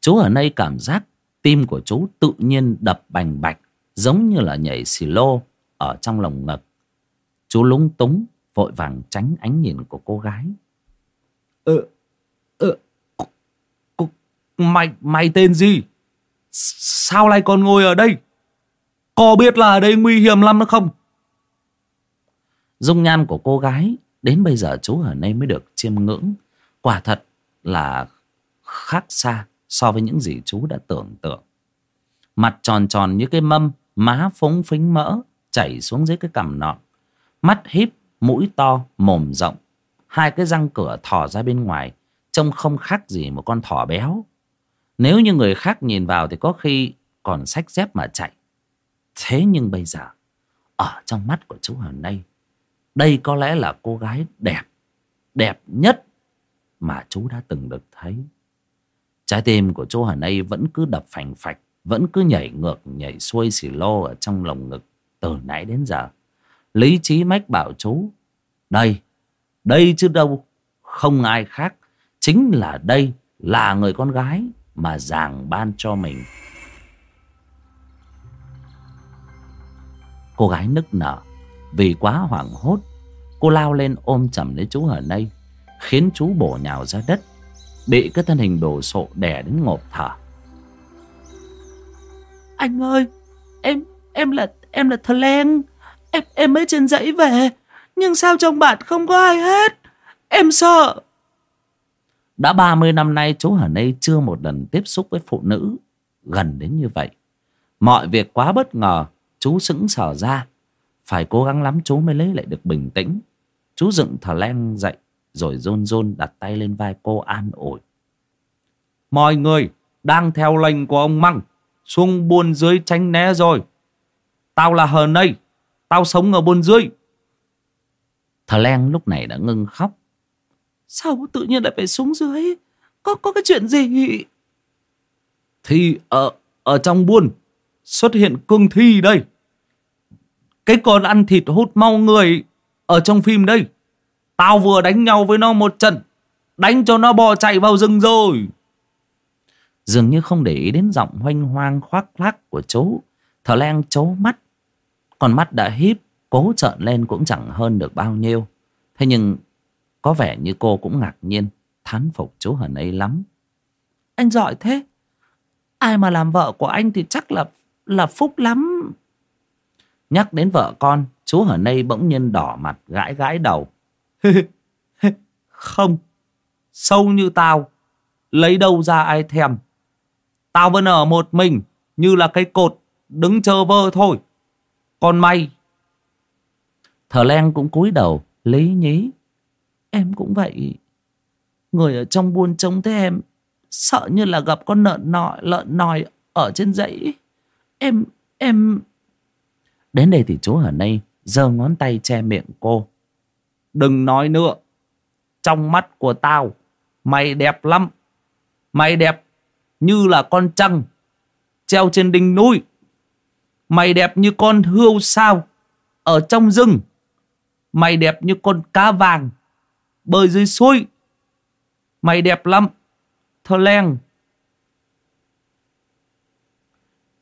Chú ở đây cảm giác Tim của chú tự nhiên đập bành bạch Giống như là nhảy xì lô Ở trong lồng ngực. Chú lúng túng Vội vàng tránh ánh nhìn của cô gái. Ờ Ờ Mày Mày tên gì? Sao lại còn ngồi ở đây? Có biết là ở đây nguy hiểm lắm nữa không Dung nhan của cô gái Đến bây giờ chú ở đây mới được chiêm ngưỡng. Quả thật là khác xa So với những gì chú đã tưởng tượng. Mặt tròn tròn như cái mâm Má phúng phính mỡ Chảy xuống dưới cái cằm nọ. Mắt híp, mũi to, mồm rộng. Hai cái răng cửa thò ra bên ngoài Trông không khác gì một con thỏ béo. Nếu như người khác nhìn vào Thì có khi còn sách dép mà chạy. Thế nhưng bây giờ Ở trong mắt của chú ở đây đây có lẽ là cô gái đẹp Đẹp nhất Mà chú đã từng được thấy. Trái tim của chú hồi đây Vẫn cứ đập phành phạch, Vẫn cứ nhảy ngược, nhảy xuôi xì lô Ở trong lồng ngực từ nãy đến giờ. Lý trí mách bảo chú, Đây Đây chứ đâu, Không ai khác Chính là đây Là người con gái Mà giàng ban cho mình. Cô gái nức nở vì quá hoảng hốt Cô lao lên ôm chầm lấy chú ở đây Khiến chú bổ nhào ra đất Bị cái thân hình đồ sộ đè đến ngộp thở. Anh ơi Em em là em là Thờ Len Em em mới trên dãy về Nhưng sao trong bạn không có ai hết? Em sợ. Đã 30 năm nay chú ở đây chưa một lần tiếp xúc với phụ nữ Gần đến như vậy. Mọi việc quá bất ngờ Chú sững sờ ra phải cố gắng lắm chú mới lấy lại được bình tĩnh. Chú dựng thở len dậy Rồi rôn rôn đặt tay lên vai cô an ủi. Mọi người đang theo lệnh của ông Măng Xuống buôn dưới tránh né rồi. Tao là hờ nây Tao sống ở buôn dưới. Thờ Len lúc này đã ngưng khóc. Sao tự nhiên lại phải xuống dưới? Có có cái chuyện gì? Thì ở, ở trong buôn Xuất hiện cương thi đây. Cái con ăn thịt hút mau người Ở trong phim đây. Tao vừa đánh nhau với nó một trận, Đánh cho nó bò chạy vào rừng rồi. Dường như không để ý đến giọng hoanh hoang khoác lác của chú. Thở Len chố mắt còn mắt đã híp, Cố trợn lên cũng chẳng hơn được bao nhiêu. Thế nhưng Có vẻ như cô cũng ngạc nhiên, Thán phục chú Hần ấy lắm. Anh giỏi thế, Ai mà làm vợ của anh thì chắc là Là phúc lắm. Nhắc đến vợ con Chú ở đây bỗng nhiên đỏ mặt gãi gãi đầu. Không Sâu như tao. Lấy đâu ra ai thèm? Tao vẫn ở một mình Như là cái cột Đứng chờ vơ thôi. Còn mày? Thờ Len cũng cúi đầu Lý nhí. Em cũng vậy. Người ở trong buôn trông thế em Sợ như là gặp con lợn nòi, lợn nòi ở trên dãy. Em, em... Đến đây thì chú ở đây giơ ngón tay che miệng cô. Đừng nói nữa. Trong mắt của tao, mày đẹp lắm. Mày đẹp như là con trăng treo trên đỉnh núi. Mày đẹp như con hươu sao ở trong rừng. Mày đẹp như con cá vàng bơi dưới suối. Mày đẹp lắm. Thơ len.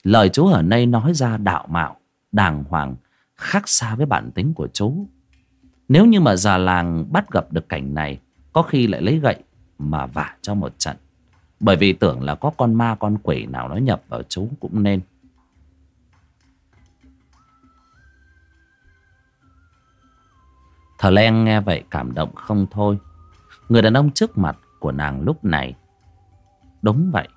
Lời chú ở đây nói ra đạo mạo, đàng hoàng, khác xa với bản tính của chú. Nếu như mà già làng bắt gặp được cảnh này, có khi lại lấy gậy mà vả cho một trận. Bởi vì tưởng là có con ma con quỷ nào nó nhập vào chú cũng nên. Thờ Len nghe vậy cảm động không thôi. Người đàn ông trước mặt của nàng lúc này. Đúng vậy.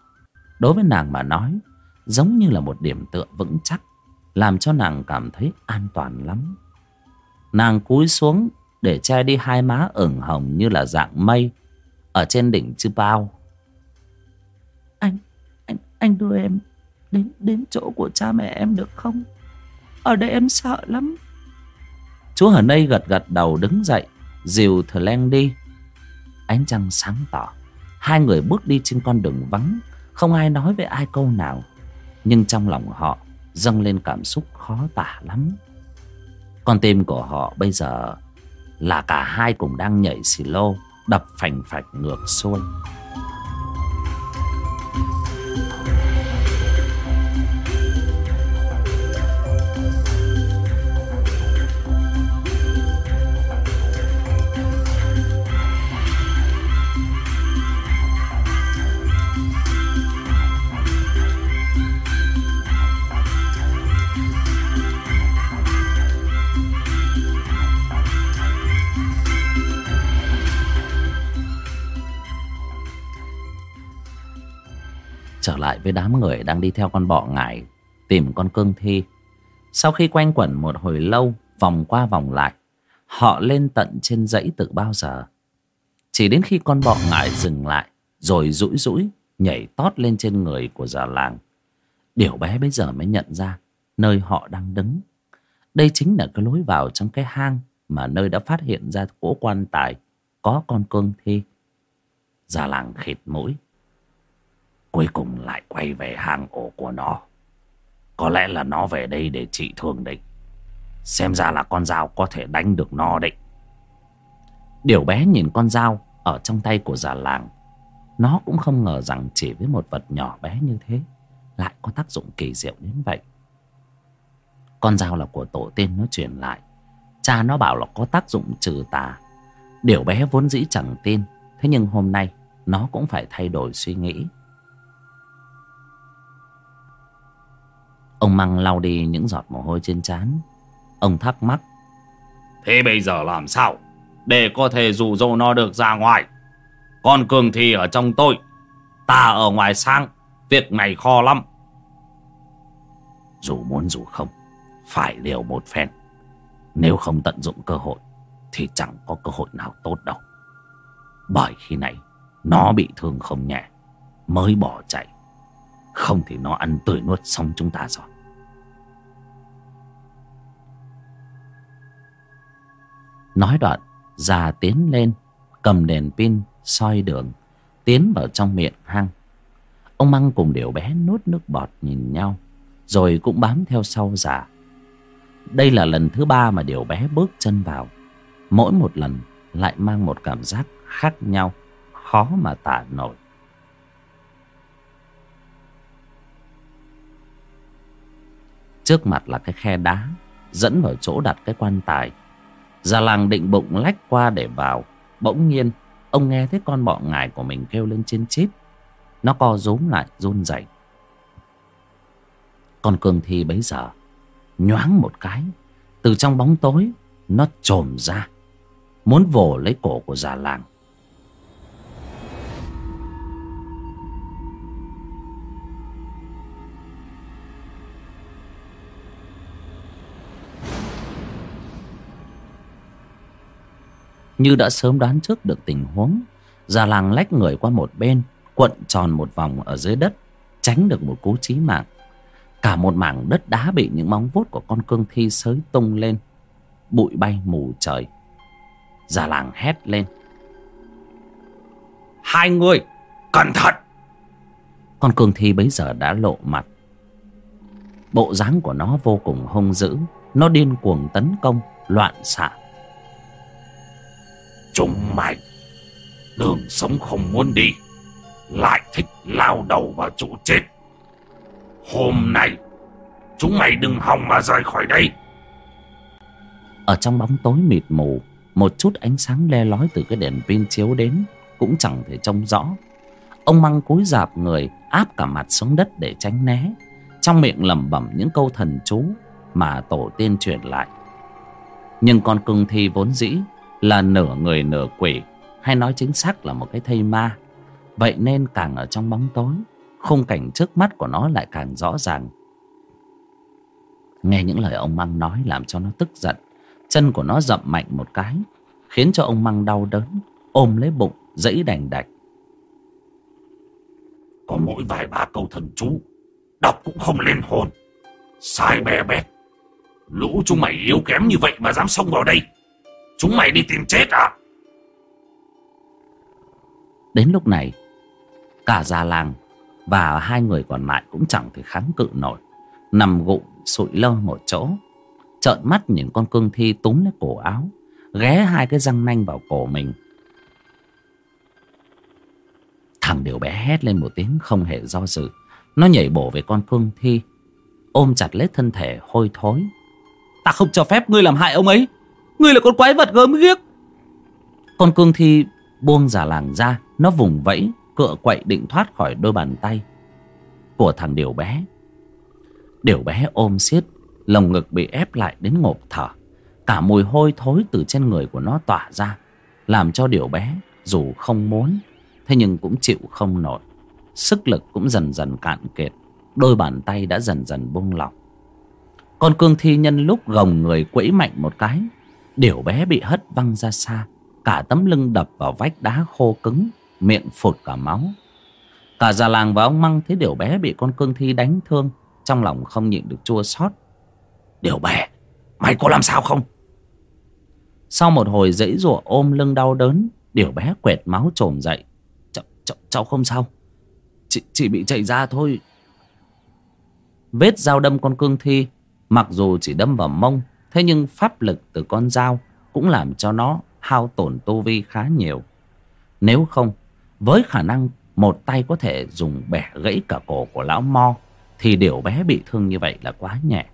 Đối với nàng mà nói, giống như là một điểm tựa vững chắc, làm cho nàng cảm thấy an toàn lắm. Nàng cúi xuống để che đi hai má ửng hồng như là dạng mây ở trên đỉnh chư bao. Anh, anh, anh đưa em đến đến chỗ của cha mẹ em được không? Ở đây em sợ lắm. Chú Hờ Nây gật gật đầu đứng dậy, dìu Thờ Len đi. Ánh trăng sáng tỏ, hai người bước đi trên con đường vắng, không ai nói với ai câu nào. Nhưng trong lòng họ dâng lên cảm xúc khó tả lắm. Con tim của họ bây giờ là cả hai cùng đang nhảy xì lô, đập phành phạch ngược xuôi. Trở lại với đám người đang đi theo con bọ ngải tìm con cương thi. Sau khi quanh quẩn một hồi lâu, vòng qua vòng lại, họ lên tận trên dãy từ bao giờ. Chỉ đến khi con bọ ngải dừng lại, rồi rũi rũi, nhảy tót lên trên người của già làng. Điều bé bây giờ mới nhận ra nơi họ đang đứng. Đây chính là cái lối vào trong cái hang mà nơi đã phát hiện ra cỗ quan tài có con cương thi. Già làng khịt mũi Cuối cùng lại quay về hang ổ của nó. Có lẽ là nó về đây để trị thương đấy. Xem ra là con dao có thể đánh được nó đấy. Điều bé nhìn con dao ở trong tay của già làng. Nó cũng không ngờ rằng chỉ với một vật nhỏ bé như thế Lại có tác dụng kỳ diệu đến vậy. Con dao là của tổ tiên nó truyền lại. Cha nó bảo là có tác dụng trừ tà. Điều bé vốn dĩ chẳng tin, Thế nhưng hôm nay Nó cũng phải thay đổi suy nghĩ. Ông Măng lau đi những giọt mồ hôi trên trán. Ông thắc mắc. Thế bây giờ làm sao? Để có thể dụ dỗ nó được ra ngoài. Con cường thì ở trong tôi. Ta ở ngoài sang. Việc này khó lắm. Dù muốn dù không. Phải liều một phen. Nếu không tận dụng cơ hội. Thì chẳng có cơ hội nào tốt đâu. Bởi khi này Nó bị thương không nhẹ Mới bỏ chạy không thì nó ăn tươi nuốt xong chúng ta rồi Nói đoạn, già tiến lên, Cầm đèn pin soi đường, Tiến vào trong miệng hang Ông Măng cùng điều bé nuốt nước bọt nhìn nhau, Rồi cũng bám theo sau già. Đây là lần thứ ba mà điều bé bước chân vào. Mỗi một lần lại mang một cảm giác khác nhau, Khó mà tả nổi. Trước mặt là cái khe đá, Dẫn vào chỗ đặt cái quan tài. Già làng định bụng lách qua để vào. Bỗng nhiên, Ông nghe thấy con bọ ngải của mình kêu lên trên chít. Nó co rúm lại, run rẩy. Con cương thi bấy giờ Nhoáng một cái. Từ trong bóng tối, Nó trồm ra. Muốn vồ lấy cổ của già làng Như đã sớm đoán trước được tình huống. Già làng lách người qua một bên Quận tròn một vòng ở dưới đất, Tránh được một cú chí mạng. Cả một mảng đất đá bị những móng vuốt của con cương thi sới tung lên, Bụi bay mù trời. Già làng hét lên. Hai người, Cẩn thận! Con cương thi bấy giờ đã lộ mặt. Bộ dáng của nó vô cùng hung dữ, Nó điên cuồng tấn công, Loạn xạ. Chúng mày Đường sống không muốn đi, Lại thích lao đầu vào chỗ chết. Hôm nay, Chúng mày đừng hòng mà rời khỏi đây. Ở trong bóng tối mịt mù, Một chút ánh sáng le lói từ cái đèn pin chiếu đến Cũng chẳng thể trông rõ. Ông măng cúi dạp người, Áp cả mặt xuống đất để tránh né. Trong miệng lẩm bẩm những câu thần chú Mà tổ tiên truyền lại. Nhưng con cưng thi vốn dĩ là nửa người nửa quỷ Hay nói chính xác là một cái thây ma. Vậy nên càng ở trong bóng tối Khung cảnh trước mắt của nó lại càng rõ ràng. Nghe những lời ông Măng nói làm cho nó tức giận Chân của nó dậm mạnh một cái Khiến cho ông Măng đau đớn Ôm lấy bụng dẫy đành đạch. Có mỗi vài ba câu thần chú Đọc cũng không lên hồn. Sai bè bè, Lũ chúng mày yếu kém như vậy mà dám xông vào đây. Chúng mày đi tìm chết à Đến lúc này Cả già làng Và hai người còn lại cũng chẳng thể kháng cự nổi. Nằm gụng sụi lơ một chỗ Trợn mắt nhìn con cương thi túm lấy cổ áo Ghé hai cái răng nanh vào cổ mình. Thằng điều bé hét lên một tiếng không hề do dự. Nó nhảy bổ về con cương thi Ôm chặt lấy thân thể hôi thối. Ta không cho phép ngươi làm hại ông ấy Ngươi là con quái vật gớm ghiếc. Con cương thi buông giả làng ra, Nó vùng vẫy, Cựa quậy định thoát khỏi đôi bàn tay Của thằng điều bé. Điều bé ôm xiết, Lồng ngực bị ép lại đến ngộp thở. Cả mùi hôi thối từ trên người của nó tỏa ra, Làm cho điều bé Dù không muốn, Thế nhưng cũng chịu không nổi. Sức lực cũng dần dần cạn kiệt, Đôi bàn tay đã dần dần buông lỏng. Con cương thi nhân lúc gồng người quẫy mạnh một cái Điều bé bị hất văng ra xa Cả tấm lưng đập vào vách đá khô cứng Miệng phụt cả máu. Cả già làng và ông Măng thấy điều bé bị con cương thi đánh thương Trong lòng không nhịn được chua xót. Điều bé Mày có làm sao không? Sau một hồi dãy rủa ôm lưng đau đớn Điều bé quẹt máu trồm dậy. Cháu, cháu, cháu không sao. Chỉ, chỉ bị chảy ra thôi. Vết dao đâm con cương thi Mặc dù chỉ đâm vào mông Thế nhưng pháp lực từ con dao Cũng làm cho nó hao tổn tu vi khá nhiều. Nếu không, Với khả năng một tay có thể dùng bẻ gãy cả cổ của lão mo, Thì điều bé bị thương như vậy là quá nhẹ.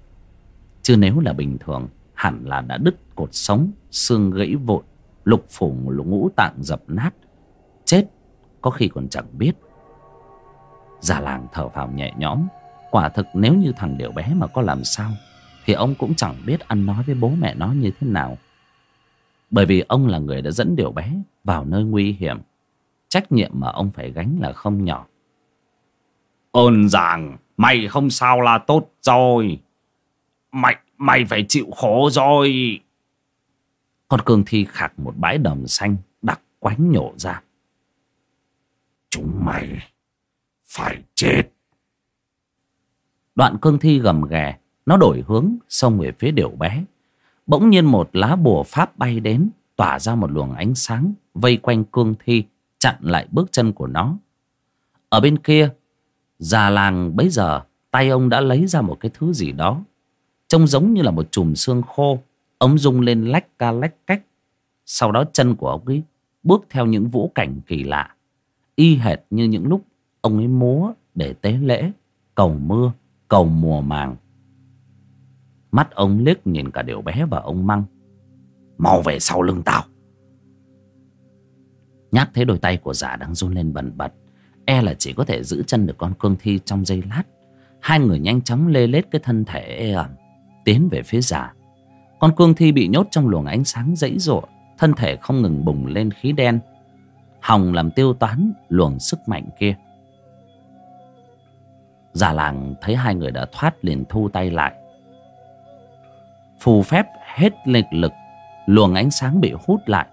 Chứ nếu là bình thường, Hẳn là đã đứt cột sống, Xương gãy vụn, Lục phủ ngũ tạng dập nát. Chết, có khi còn chẳng biết. Già làng thở phào nhẹ nhõm, Quả thực nếu như thằng điều bé mà có làm sao thì ông cũng chẳng biết ăn nói với bố mẹ nó như thế nào. Bởi vì ông là người đã dẫn điệu bé vào nơi nguy hiểm. Trách nhiệm mà ông phải gánh là không nhỏ. Ơn rằng Mày không sao là tốt rồi. Mày, mày phải chịu khổ rồi. Con cương thi khạc một bãi đồng xanh Đặc quánh nhổ ra. Chúng mày Phải chết. Đoạn cương thi gầm ghè nó đổi hướng xông về phía điểu bé. Bỗng nhiên một lá bùa pháp bay đến, Tỏa ra một luồng ánh sáng Vây quanh cương thi, Chặn lại bước chân của nó. Ở bên kia, Già làng bấy giờ, Tay ông đã lấy ra một cái thứ gì đó, Trông giống như là một chùm xương khô Ông rung lên lách ca lách cách. Sau đó chân của ông ấy Bước theo những vũ cảnh kỳ lạ, Y hệt như những lúc Ông ấy múa để tế lễ, Cầu mưa, cầu mùa màng mắt ông liếc nhìn cả điều bé và ông măng. Mau về sau lưng tao. Nhắc thấy đôi tay của giả đang run lên bần bật. E là chỉ có thể giữ chân được con cương thi trong giây lát. Hai người nhanh chóng lê lết cái thân thể ê ẩm, tiến về phía giả con cương thi bị nhốt trong luồng ánh sáng dãy dụa thân thể không ngừng bùng lên khí đen. Hòng làm tiêu toán luồng sức mạnh kia. Già làng thấy hai người đã thoát liền thu tay lại. Phù phép hết lực lực, Luồng ánh sáng bị hút lại,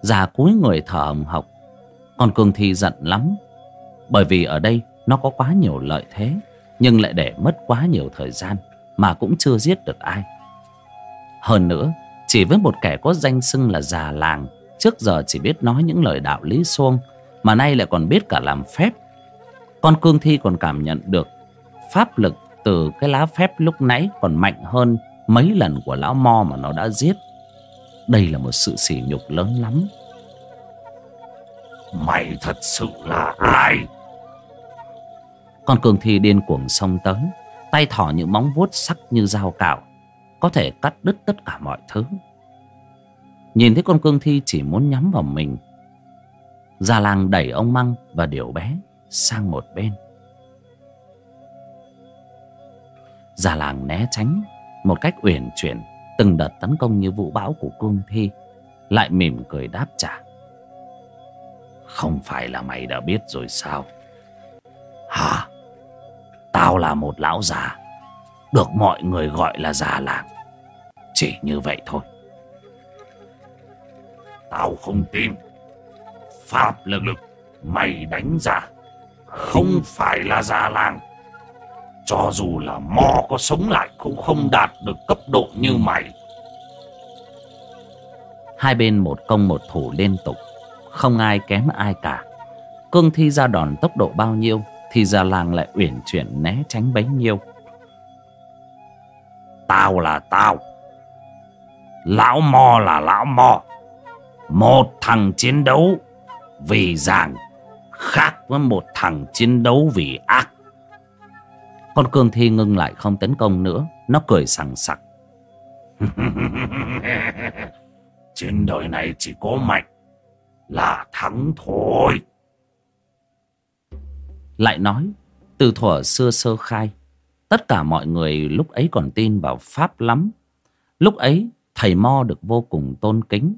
Già cúi người thở hồng hộc. Còn Cường Thi giận lắm, bởi vì ở đây nó có quá nhiều lợi thế, nhưng lại để mất quá nhiều thời gian mà cũng chưa giết được ai. Hơn nữa, chỉ với một kẻ có danh xưng là già làng, trước giờ chỉ biết nói những lời đạo lý xuông mà nay lại còn biết cả làm phép. Con cương thi còn cảm nhận được pháp lực từ cái lá phép lúc nãy còn mạnh hơn mấy lần của lão mo mà nó đã giết. Đây là một sự sỉ nhục lớn lắm. Mày thật sự là ai? Con cương thi điên cuồng xông tới tay thỏ những móng vuốt sắc như dao cạo có thể cắt đứt tất cả mọi thứ. Nhìn thấy con cương thi chỉ muốn nhắm vào mình già làng đẩy ông măng và điểu bé sang một bên. Già làng né tránh một cách uyển chuyển, từng đợt tấn công như vũ bão của cương thi, lại mỉm cười đáp trả. Không phải là mày đã biết rồi sao? Hả? Tao là một lão già, Được mọi người gọi là già làng. Chỉ như vậy thôi. Tao không tin. Pháp lực lực Mày đánh giả Không phải là già làng. Cho dù là mò có sống lại Cũng không đạt được cấp độ như mày. Hai bên một công một thủ liên tục không ai kém ai cả. Cương thi ra đòn tốc độ bao nhiêu thì già làng lại uyển chuyển né tránh bấy nhiêu. Tao là tao Lão mò là lão mò Một thằng chiến đấu Vì giảng Khác với một thằng chiến đấu vì ác con cương thi ngưng lại không tấn công nữa nó cười sằng sặc. Trên đời này chỉ có mạnh Là thắng thôi. Lại nói từ thuở xưa sơ khai tất cả mọi người lúc ấy còn tin vào pháp lắm. Lúc ấy thầy mo được vô cùng tôn kính.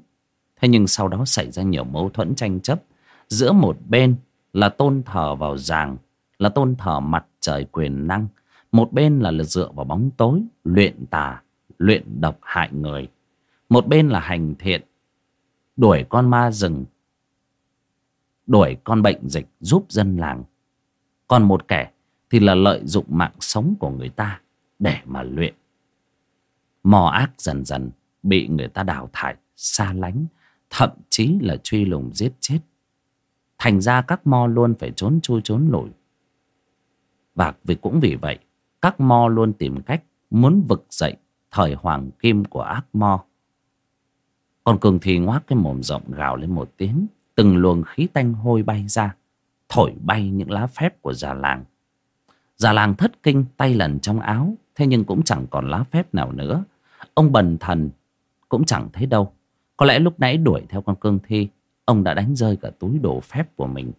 Thế nhưng sau đó xảy ra nhiều mâu thuẫn tranh chấp giữa một bên là tôn thờ vào giàng là tôn thờ mặt trời quyền năng. Một bên là dựa vào bóng tối, luyện tà, luyện độc hại người. Một bên là hành thiện, đuổi con ma rừng, đuổi con bệnh dịch giúp dân làng. Còn một kẻ thì là lợi dụng mạng sống của người ta để mà luyện. Mò ác dần dần bị người ta đào thải, xa lánh, thậm chí là truy lùng giết chết. Thành ra các mo luôn phải trốn chui trốn lủi và vì cũng vì vậy, các mo luôn tìm cách muốn vực dậy thời hoàng kim của ác mo. Còn cường thì ngoác cái mồm rộng gào lên một tiếng, từng luồng khí tanh hôi bay ra, thổi bay những lá phép của già làng. Già làng thất kinh tay lần trong áo, thế nhưng cũng chẳng còn lá phép nào nữa. Ông bần thần cũng chẳng thấy đâu. Có lẽ lúc nãy đuổi theo con cương thi, ông đã đánh rơi cả túi đồ phép của mình.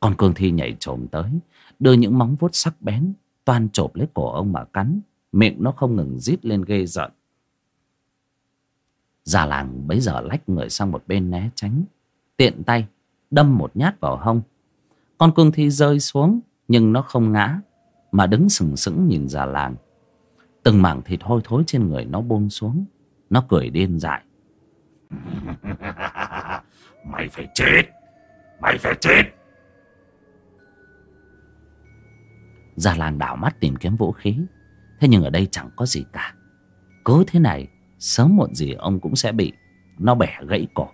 Con cương thi nhảy trồm tới đưa những móng vuốt sắc bén, toan chộp lấy cổ ông mà cắn, miệng nó không ngừng rít lên ghê giận già làng bấy giờ lách người sang một bên né tránh, tiện tay đâm một nhát vào hông. Con cương thi rơi xuống, nhưng nó không ngã, mà đứng sừng sững nhìn già làng. Từng mảng thịt hôi thối trên người nó buông xuống, nó cười điên dại. Mày phải chết! Mày phải chết! Già làng đảo mắt tìm kiếm vũ khí. Thế nhưng ở đây chẳng có gì cả. Cứ thế này, sớm muộn gì ông cũng sẽ bị nó bẻ gãy cổ.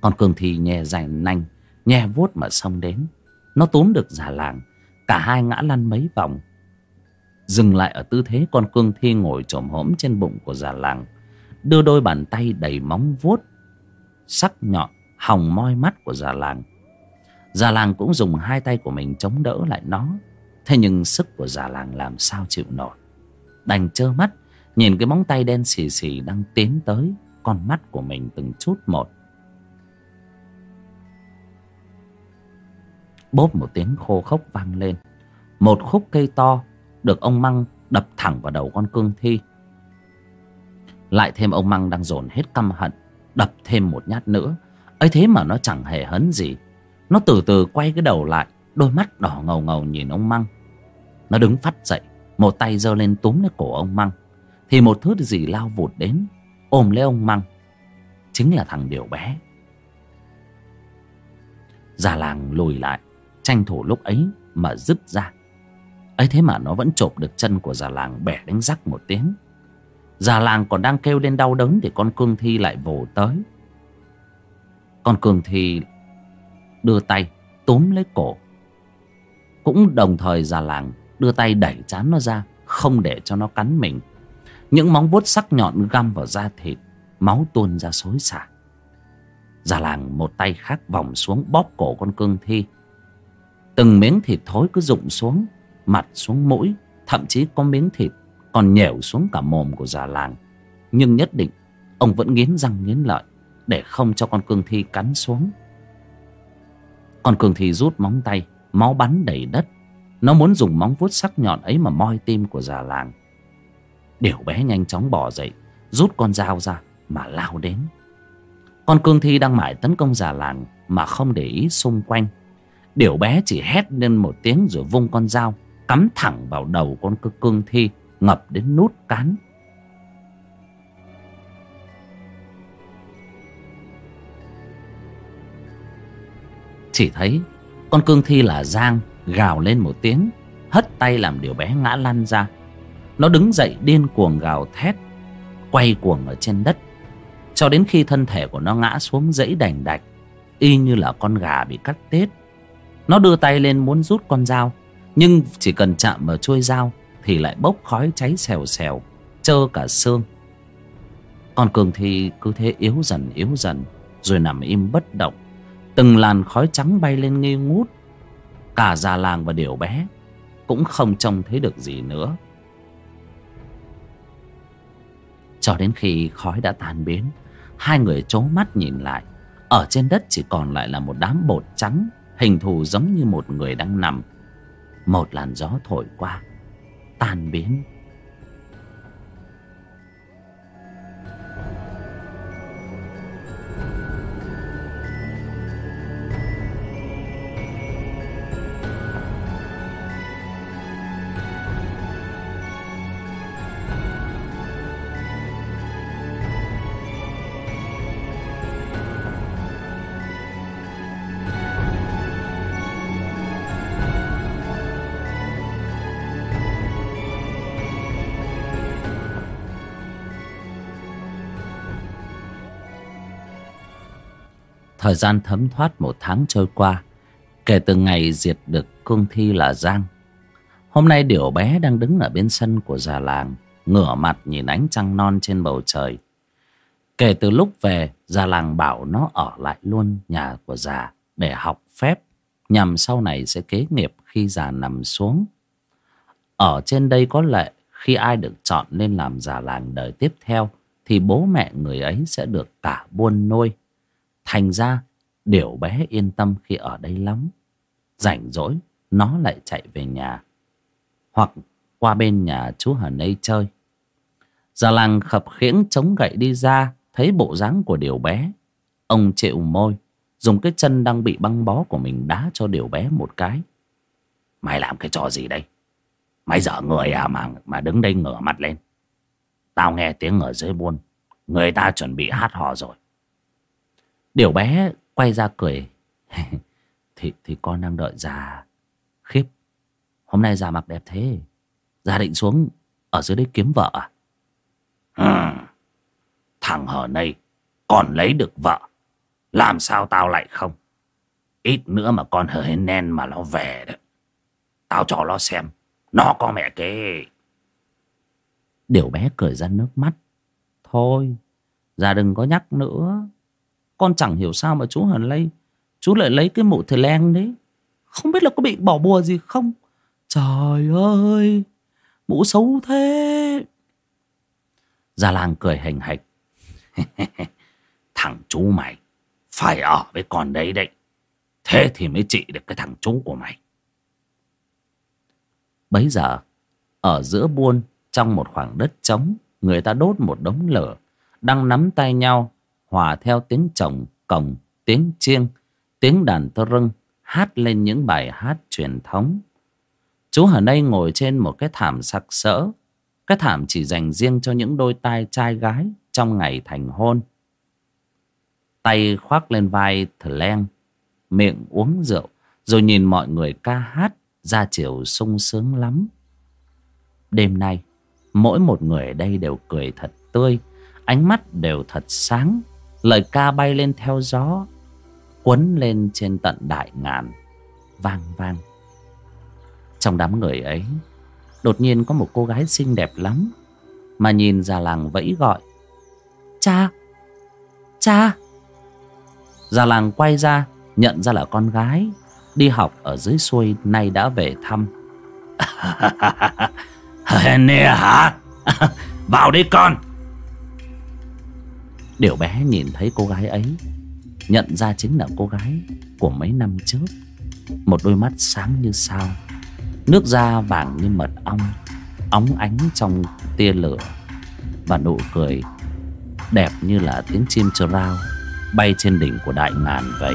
Con cương thi nhè dài nanh Nhè vuốt mà xông đến. Nó túm được già làng, cả hai ngã lăn mấy vòng. Dừng lại ở tư thế, con cương thi ngồi trồm hổm trên bụng của già làng, đưa đôi bàn tay đầy móng vuốt, sắc nhọn hòng moi mắt của già làng già làng cũng dùng hai tay của mình chống đỡ lại nó. Thế nhưng sức của già làng làm sao chịu nổi? Đành trơ mắt, nhìn cái móng tay đen xì xì đang tiến tới con mắt của mình từng chút một. Bốp một tiếng khô khốc vang lên. Một khúc cây to được ông măng đập thẳng vào đầu con cương thi. Lại thêm ông măng đang dồn hết căm hận, đập thêm một nhát nữa. Ấy thế mà nó chẳng hề hấn gì nó từ từ quay cái đầu lại, đôi mắt đỏ ngầu ngầu nhìn ông măng. Nó đứng phát dậy, một tay giơ lên túm lấy cổ ông măng. Thì một thứ gì lao vụt đến, ôm lấy ông măng. Chính là thằng điều bé. Già làng lùi lại, tranh thủ lúc ấy mà dứt ra. Ấy thế mà nó vẫn chộp được chân của già làng bẻ đánh rắc một tiếng. Già làng còn đang kêu lên đau đớn thì con cương thi lại vồ tới. Con cương thi đưa tay túm lấy cổ. Cũng đồng thời già làng đưa tay đẩy chán nó ra, không để cho nó cắn mình. Những móng vuốt sắc nhọn găm vào da thịt, máu tuôn ra xối xả. Già làng một tay khác vòng xuống bóp cổ con cương thi. Từng miếng thịt thối cứ rụng xuống, mặt xuống mũi, thậm chí có miếng thịt còn nhẻo xuống cả mồm của già làng. Nhưng nhất định, ông vẫn nghiến răng nghiến lợi để không cho con cương thi cắn xuống còn cường thì rút móng tay, máu bắn đầy đất. Nó muốn dùng móng vuốt sắc nhọn ấy mà moi tim của già làng. Điều bé nhanh chóng bỏ dậy, rút con dao ra mà lao đến. Con cương thi đang mải tấn công già làng mà không để ý xung quanh. Điều bé chỉ hét lên một tiếng rồi vung con dao cắm thẳng vào đầu con cương thi, ngập đến nút cán. Chỉ thấy con cương thi là giang gào lên một tiếng, hất tay làm điều bé ngã lăn ra. Nó đứng dậy điên cuồng gào thét, quay cuồng ở trên đất. Cho đến khi thân thể của nó ngã xuống dãy đành đạch, y như là con gà bị cắt tết. Nó đưa tay lên muốn rút con dao, nhưng chỉ cần chạm vào chuôi dao thì lại bốc khói cháy xèo xèo, trơ cả xương. Con cường thi cứ thế yếu dần yếu dần, rồi nằm im bất động từng làn khói trắng bay lên nghi ngút. Cả già làng và điểu bé cũng không trông thấy được gì nữa. Cho đến khi khói đã tan biến, hai người trố mắt nhìn lại. Ở trên đất chỉ còn lại là một đám bột trắng, hình thù giống như một người đang nằm. Một làn gió thổi qua, tan biến. Thời gian thấm thoát một tháng trôi qua, Kể từ ngày diệt được cương thi là Giang. Hôm nay điểu bé đang đứng ở bên sân của già làng, Ngửa mặt nhìn ánh trăng non trên bầu trời. Kể từ lúc về, Già làng bảo nó ở lại luôn nhà của già Để học phép, Nhằm sau này sẽ kế nghiệp khi già nằm xuống. Ở trên đây có lệ, Khi ai được chọn lên làm già làng đời tiếp theo, Thì bố mẹ người ấy sẽ được cả buôn nuôi. Thành ra Điểu bé yên tâm khi ở đây lắm. Rảnh rỗi, Nó lại chạy về nhà. Hoặc qua bên nhà chú Hà Nây chơi. Già làng khập khiễng chống gậy đi ra, Thấy bộ dáng của điều bé. Ông chịu môi, Dùng cái chân đang bị băng bó của mình đá cho điều bé một cái. Mày làm cái trò gì đây? Mày dở người à mà mà đứng đây ngửa mặt lên. Tao nghe tiếng ở dưới buôn, Người ta chuẩn bị hát hò rồi. Điều bé quay ra cười. thì thì con đang đợi già. Khiếp. Hôm nay già mặc đẹp thế. Già định xuống ở dưới đấy kiếm vợ à? Ừ. Thằng hở này còn lấy được vợ. Làm sao tao lại không? Ít nữa mà con hở nên nen mà nó về đấy, Tao cho nó xem. Nó có mẹ kế. Điều bé cười ra nước mắt. Thôi, già đừng có nhắc nữa. Con chẳng hiểu sao mà chú hẳn lấy, Chú lại lấy cái mụ thầy len đấy. Không biết là có bị bỏ bùa gì không? Trời ơi Mụ xấu thế. Gia làng cười hành hạch. Thằng chú mày, Phải ở với con đấy đấy. Thế thì mới trị được cái thằng chú của mày. Bấy giờ, Ở giữa buôn, Trong một khoảng đất trống, Người ta đốt một đống lửa, Đang nắm tay nhau hòa theo tiếng trồng cổng tiếng chiêng, tiếng đàn tơ rưng, hát lên những bài hát truyền thống. Chú ở đây ngồi trên một cái thảm sặc sỡ. Cái thảm chỉ dành riêng cho những đôi tai trai gái trong ngày thành hôn. Tay khoác lên vai thờ len miệng uống rượu, rồi nhìn mọi người ca hát ra chiều sung sướng lắm. Đêm nay, mỗi một người ở đây đều cười thật tươi, ánh mắt đều thật sáng lời ca bay lên theo gió quấn lên trên tận đại ngàn, vang vang. Trong đám người ấy, đột nhiên có một cô gái xinh đẹp lắm, mà nhìn già làng vẫy gọi. Cha! Cha! Già làng quay ra, nhận ra là con gái, đi học ở dưới xuôi nay đã về thăm. Nè hả? Vào đi con! Điều bé nhìn thấy cô gái ấy, nhận ra chính là cô gái của mấy năm trước. Một đôi mắt sáng như sao, nước da vàng như mật ong, óng ánh trong tia lửa và nụ cười đẹp như là tiếng chim trao rao bay trên đỉnh của đại ngàn vậy.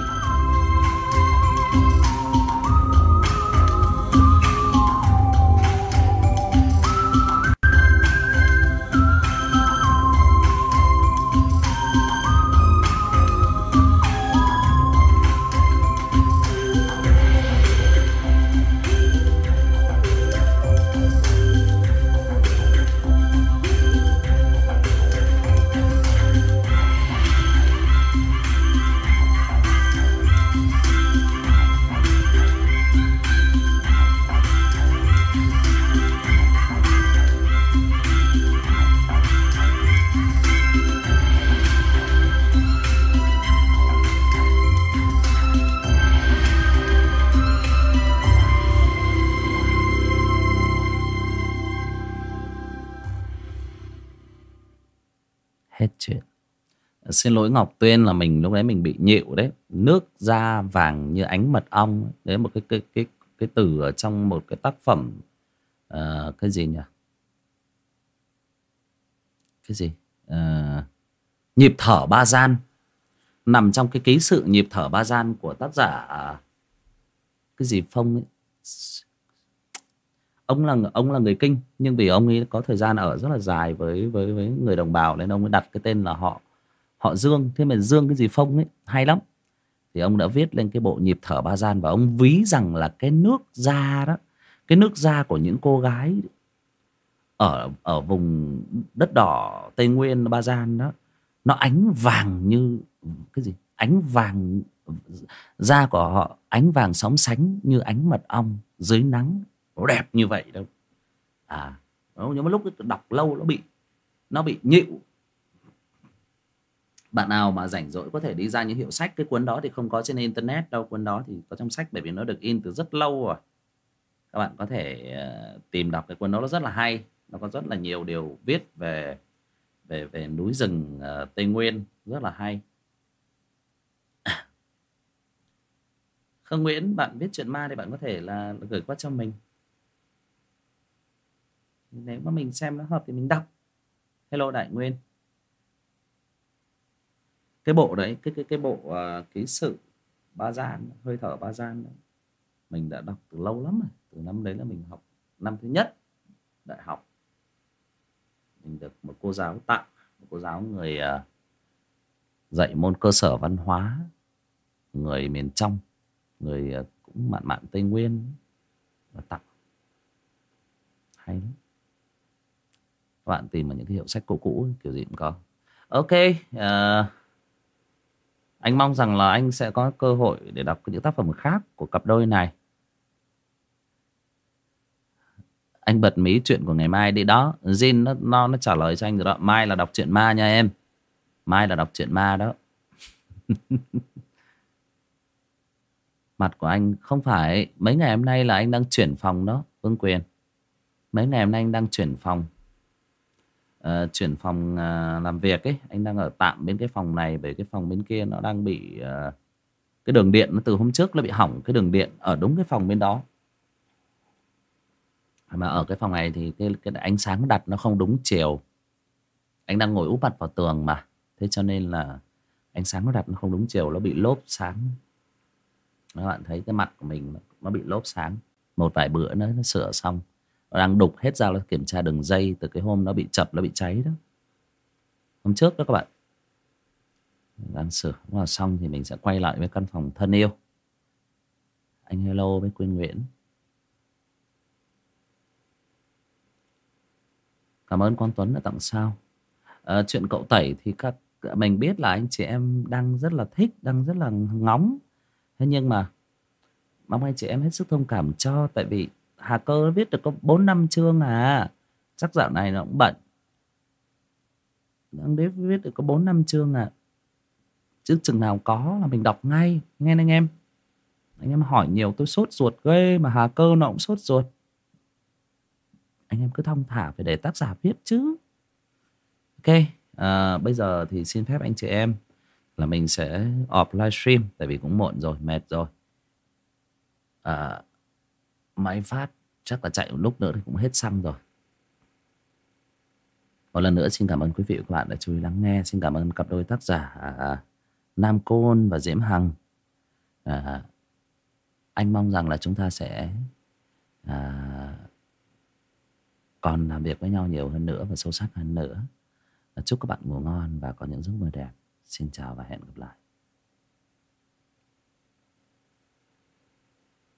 Xin lỗi ngọc tuyên là mình lúc đấy mình bị nhịu đấy. Nước da vàng như ánh mật ong đấy một cái cái cái cái từ ở trong một cái tác phẩm uh, cái gì nhỉ? Cái gì? Uh, nhịp thở ba gian. Nằm trong cái ký sự nhịp thở ba gian của tác giả à, cái gì phong ấy. Ông là ông là người kinh nhưng vì ông ấy có thời gian ở rất là dài với với với người đồng bào nên ông ấy đặt cái tên là họ họ Dương, thế mà Dương cái gì Phong ấy, hay lắm. Thì ông đã viết lên cái bộ nhịp thở ba gian và ông ví rằng là cái nước da đó, cái nước da của những cô gái ở ở vùng đất đỏ Tây Nguyên ba gian đó, nó ánh vàng như cái gì? Ánh vàng, da của họ ánh vàng sóng sánh như ánh mật ong dưới nắng. Nó đẹp như vậy đâu. À nhưng mà lúc đọc lâu nó bị nó bị nhịu bạn nào mà rảnh rỗi có thể đi ra những hiệu sách, cái cuốn đó thì không có trên internet đâu, cuốn đó thì có trong sách, bởi vì nó được in từ rất lâu rồi. Các bạn có thể ờ, tìm đọc cái cuốn đó, nó rất là hay, nó có rất là nhiều điều viết về về về núi rừng ờ, tây nguyên, rất là hay. Khương nguyễn, bạn viết chuyện ma thì bạn có thể là gửi qua cho mình. Nếu mà mình xem nó hợp thì mình đọc. Hello đại nguyên cái bộ đấy cái cái cái bộ uh, ký sự ba gian hơi thở ba gian đấy. mình đã đọc từ lâu lắm rồi. Từ năm đấy là mình học năm thứ nhất đại học. Mình được một cô giáo tặng một cô giáo người uh, dạy môn cơ sở văn hóa người miền trong người uh, cũng mạn mạn tây nguyên và tặng. Hay lắm. Các bạn tìm ở những cái hiệu sách cũ cũ kiểu gì cũng có. Ok uh, anh mong rằng là anh sẽ có cơ hội để đọc những tác phẩm khác của cặp đôi này. Anh bật mí chuyện của ngày mai đi đó. Jin nó, nó nó trả lời cho anh rồi đó. Mai là đọc chuyện ma nha em. Mai là đọc chuyện ma đó. Mặt của anh không phải. Mấy ngày hôm nay là anh đang chuyển phòng đó vương quyền. Mấy ngày hôm nay anh đang chuyển phòng uh, chuyển phòng uh, làm việc ấy. Anh đang ở tạm bên cái phòng này bởi cái phòng bên kia nó đang bị uh, cái đường điện nó từ hôm trước nó bị hỏng cái đường điện ở đúng cái phòng bên đó. Mà ở cái phòng này thì cái, cái ánh sáng đặt nó không đúng chiều. Anh đang ngồi úp mặt vào tường mà. Thế cho nên là ánh sáng nó đặt nó không đúng chiều nó bị lốp sáng. Các bạn thấy cái mặt của mình nó bị lốp sáng. Một vài bữa nữa nó sửa xong đang đục hết ra nó kiểm tra đường dây từ cái hôm nó bị chập nó bị cháy đó. Hôm trước đó các bạn. Đang sửa mà xong thì mình sẽ quay lại với căn phòng thân yêu. Anh hello với quyên nguyễn. Cảm ơn quang tuấn đã tặng sao. À, chuyện cậu tẩy thì các mình biết là anh chị em đang rất là thích đang rất là ngóng. Thế nhưng mà mong anh chị em hết sức thông cảm cho tại vì hà cơ viết được có bốn năm chương à. Chắc dạo này nó cũng bận. Đang đế viết được có bốn năm chương à. Chứ chừng nào có là mình đọc ngay. Nghe anh em. Anh em hỏi nhiều tôi sốt ruột ghê mà hà cơ nó cũng sốt ruột. Anh em cứ thong thả phải để tác giả viết chứ. Ok à, bây giờ thì xin phép anh chị em là mình sẽ off livestream tại vì cũng muộn rồi mệt rồi. À, máy phát. Chắc là chạy một lúc nữa thì cũng hết xăng rồi. Một lần nữa xin cảm ơn quý vị và các bạn đã chú ý lắng nghe. Xin cảm ơn cặp đôi tác giả à, à, Nam Côn và Diễm Hằng. À, anh mong rằng là chúng ta sẽ à, còn làm việc với nhau nhiều hơn nữa và sâu sắc hơn nữa. Chúc các bạn ngủ ngon và có những giấc mơ đẹp. Xin chào và hẹn gặp lại.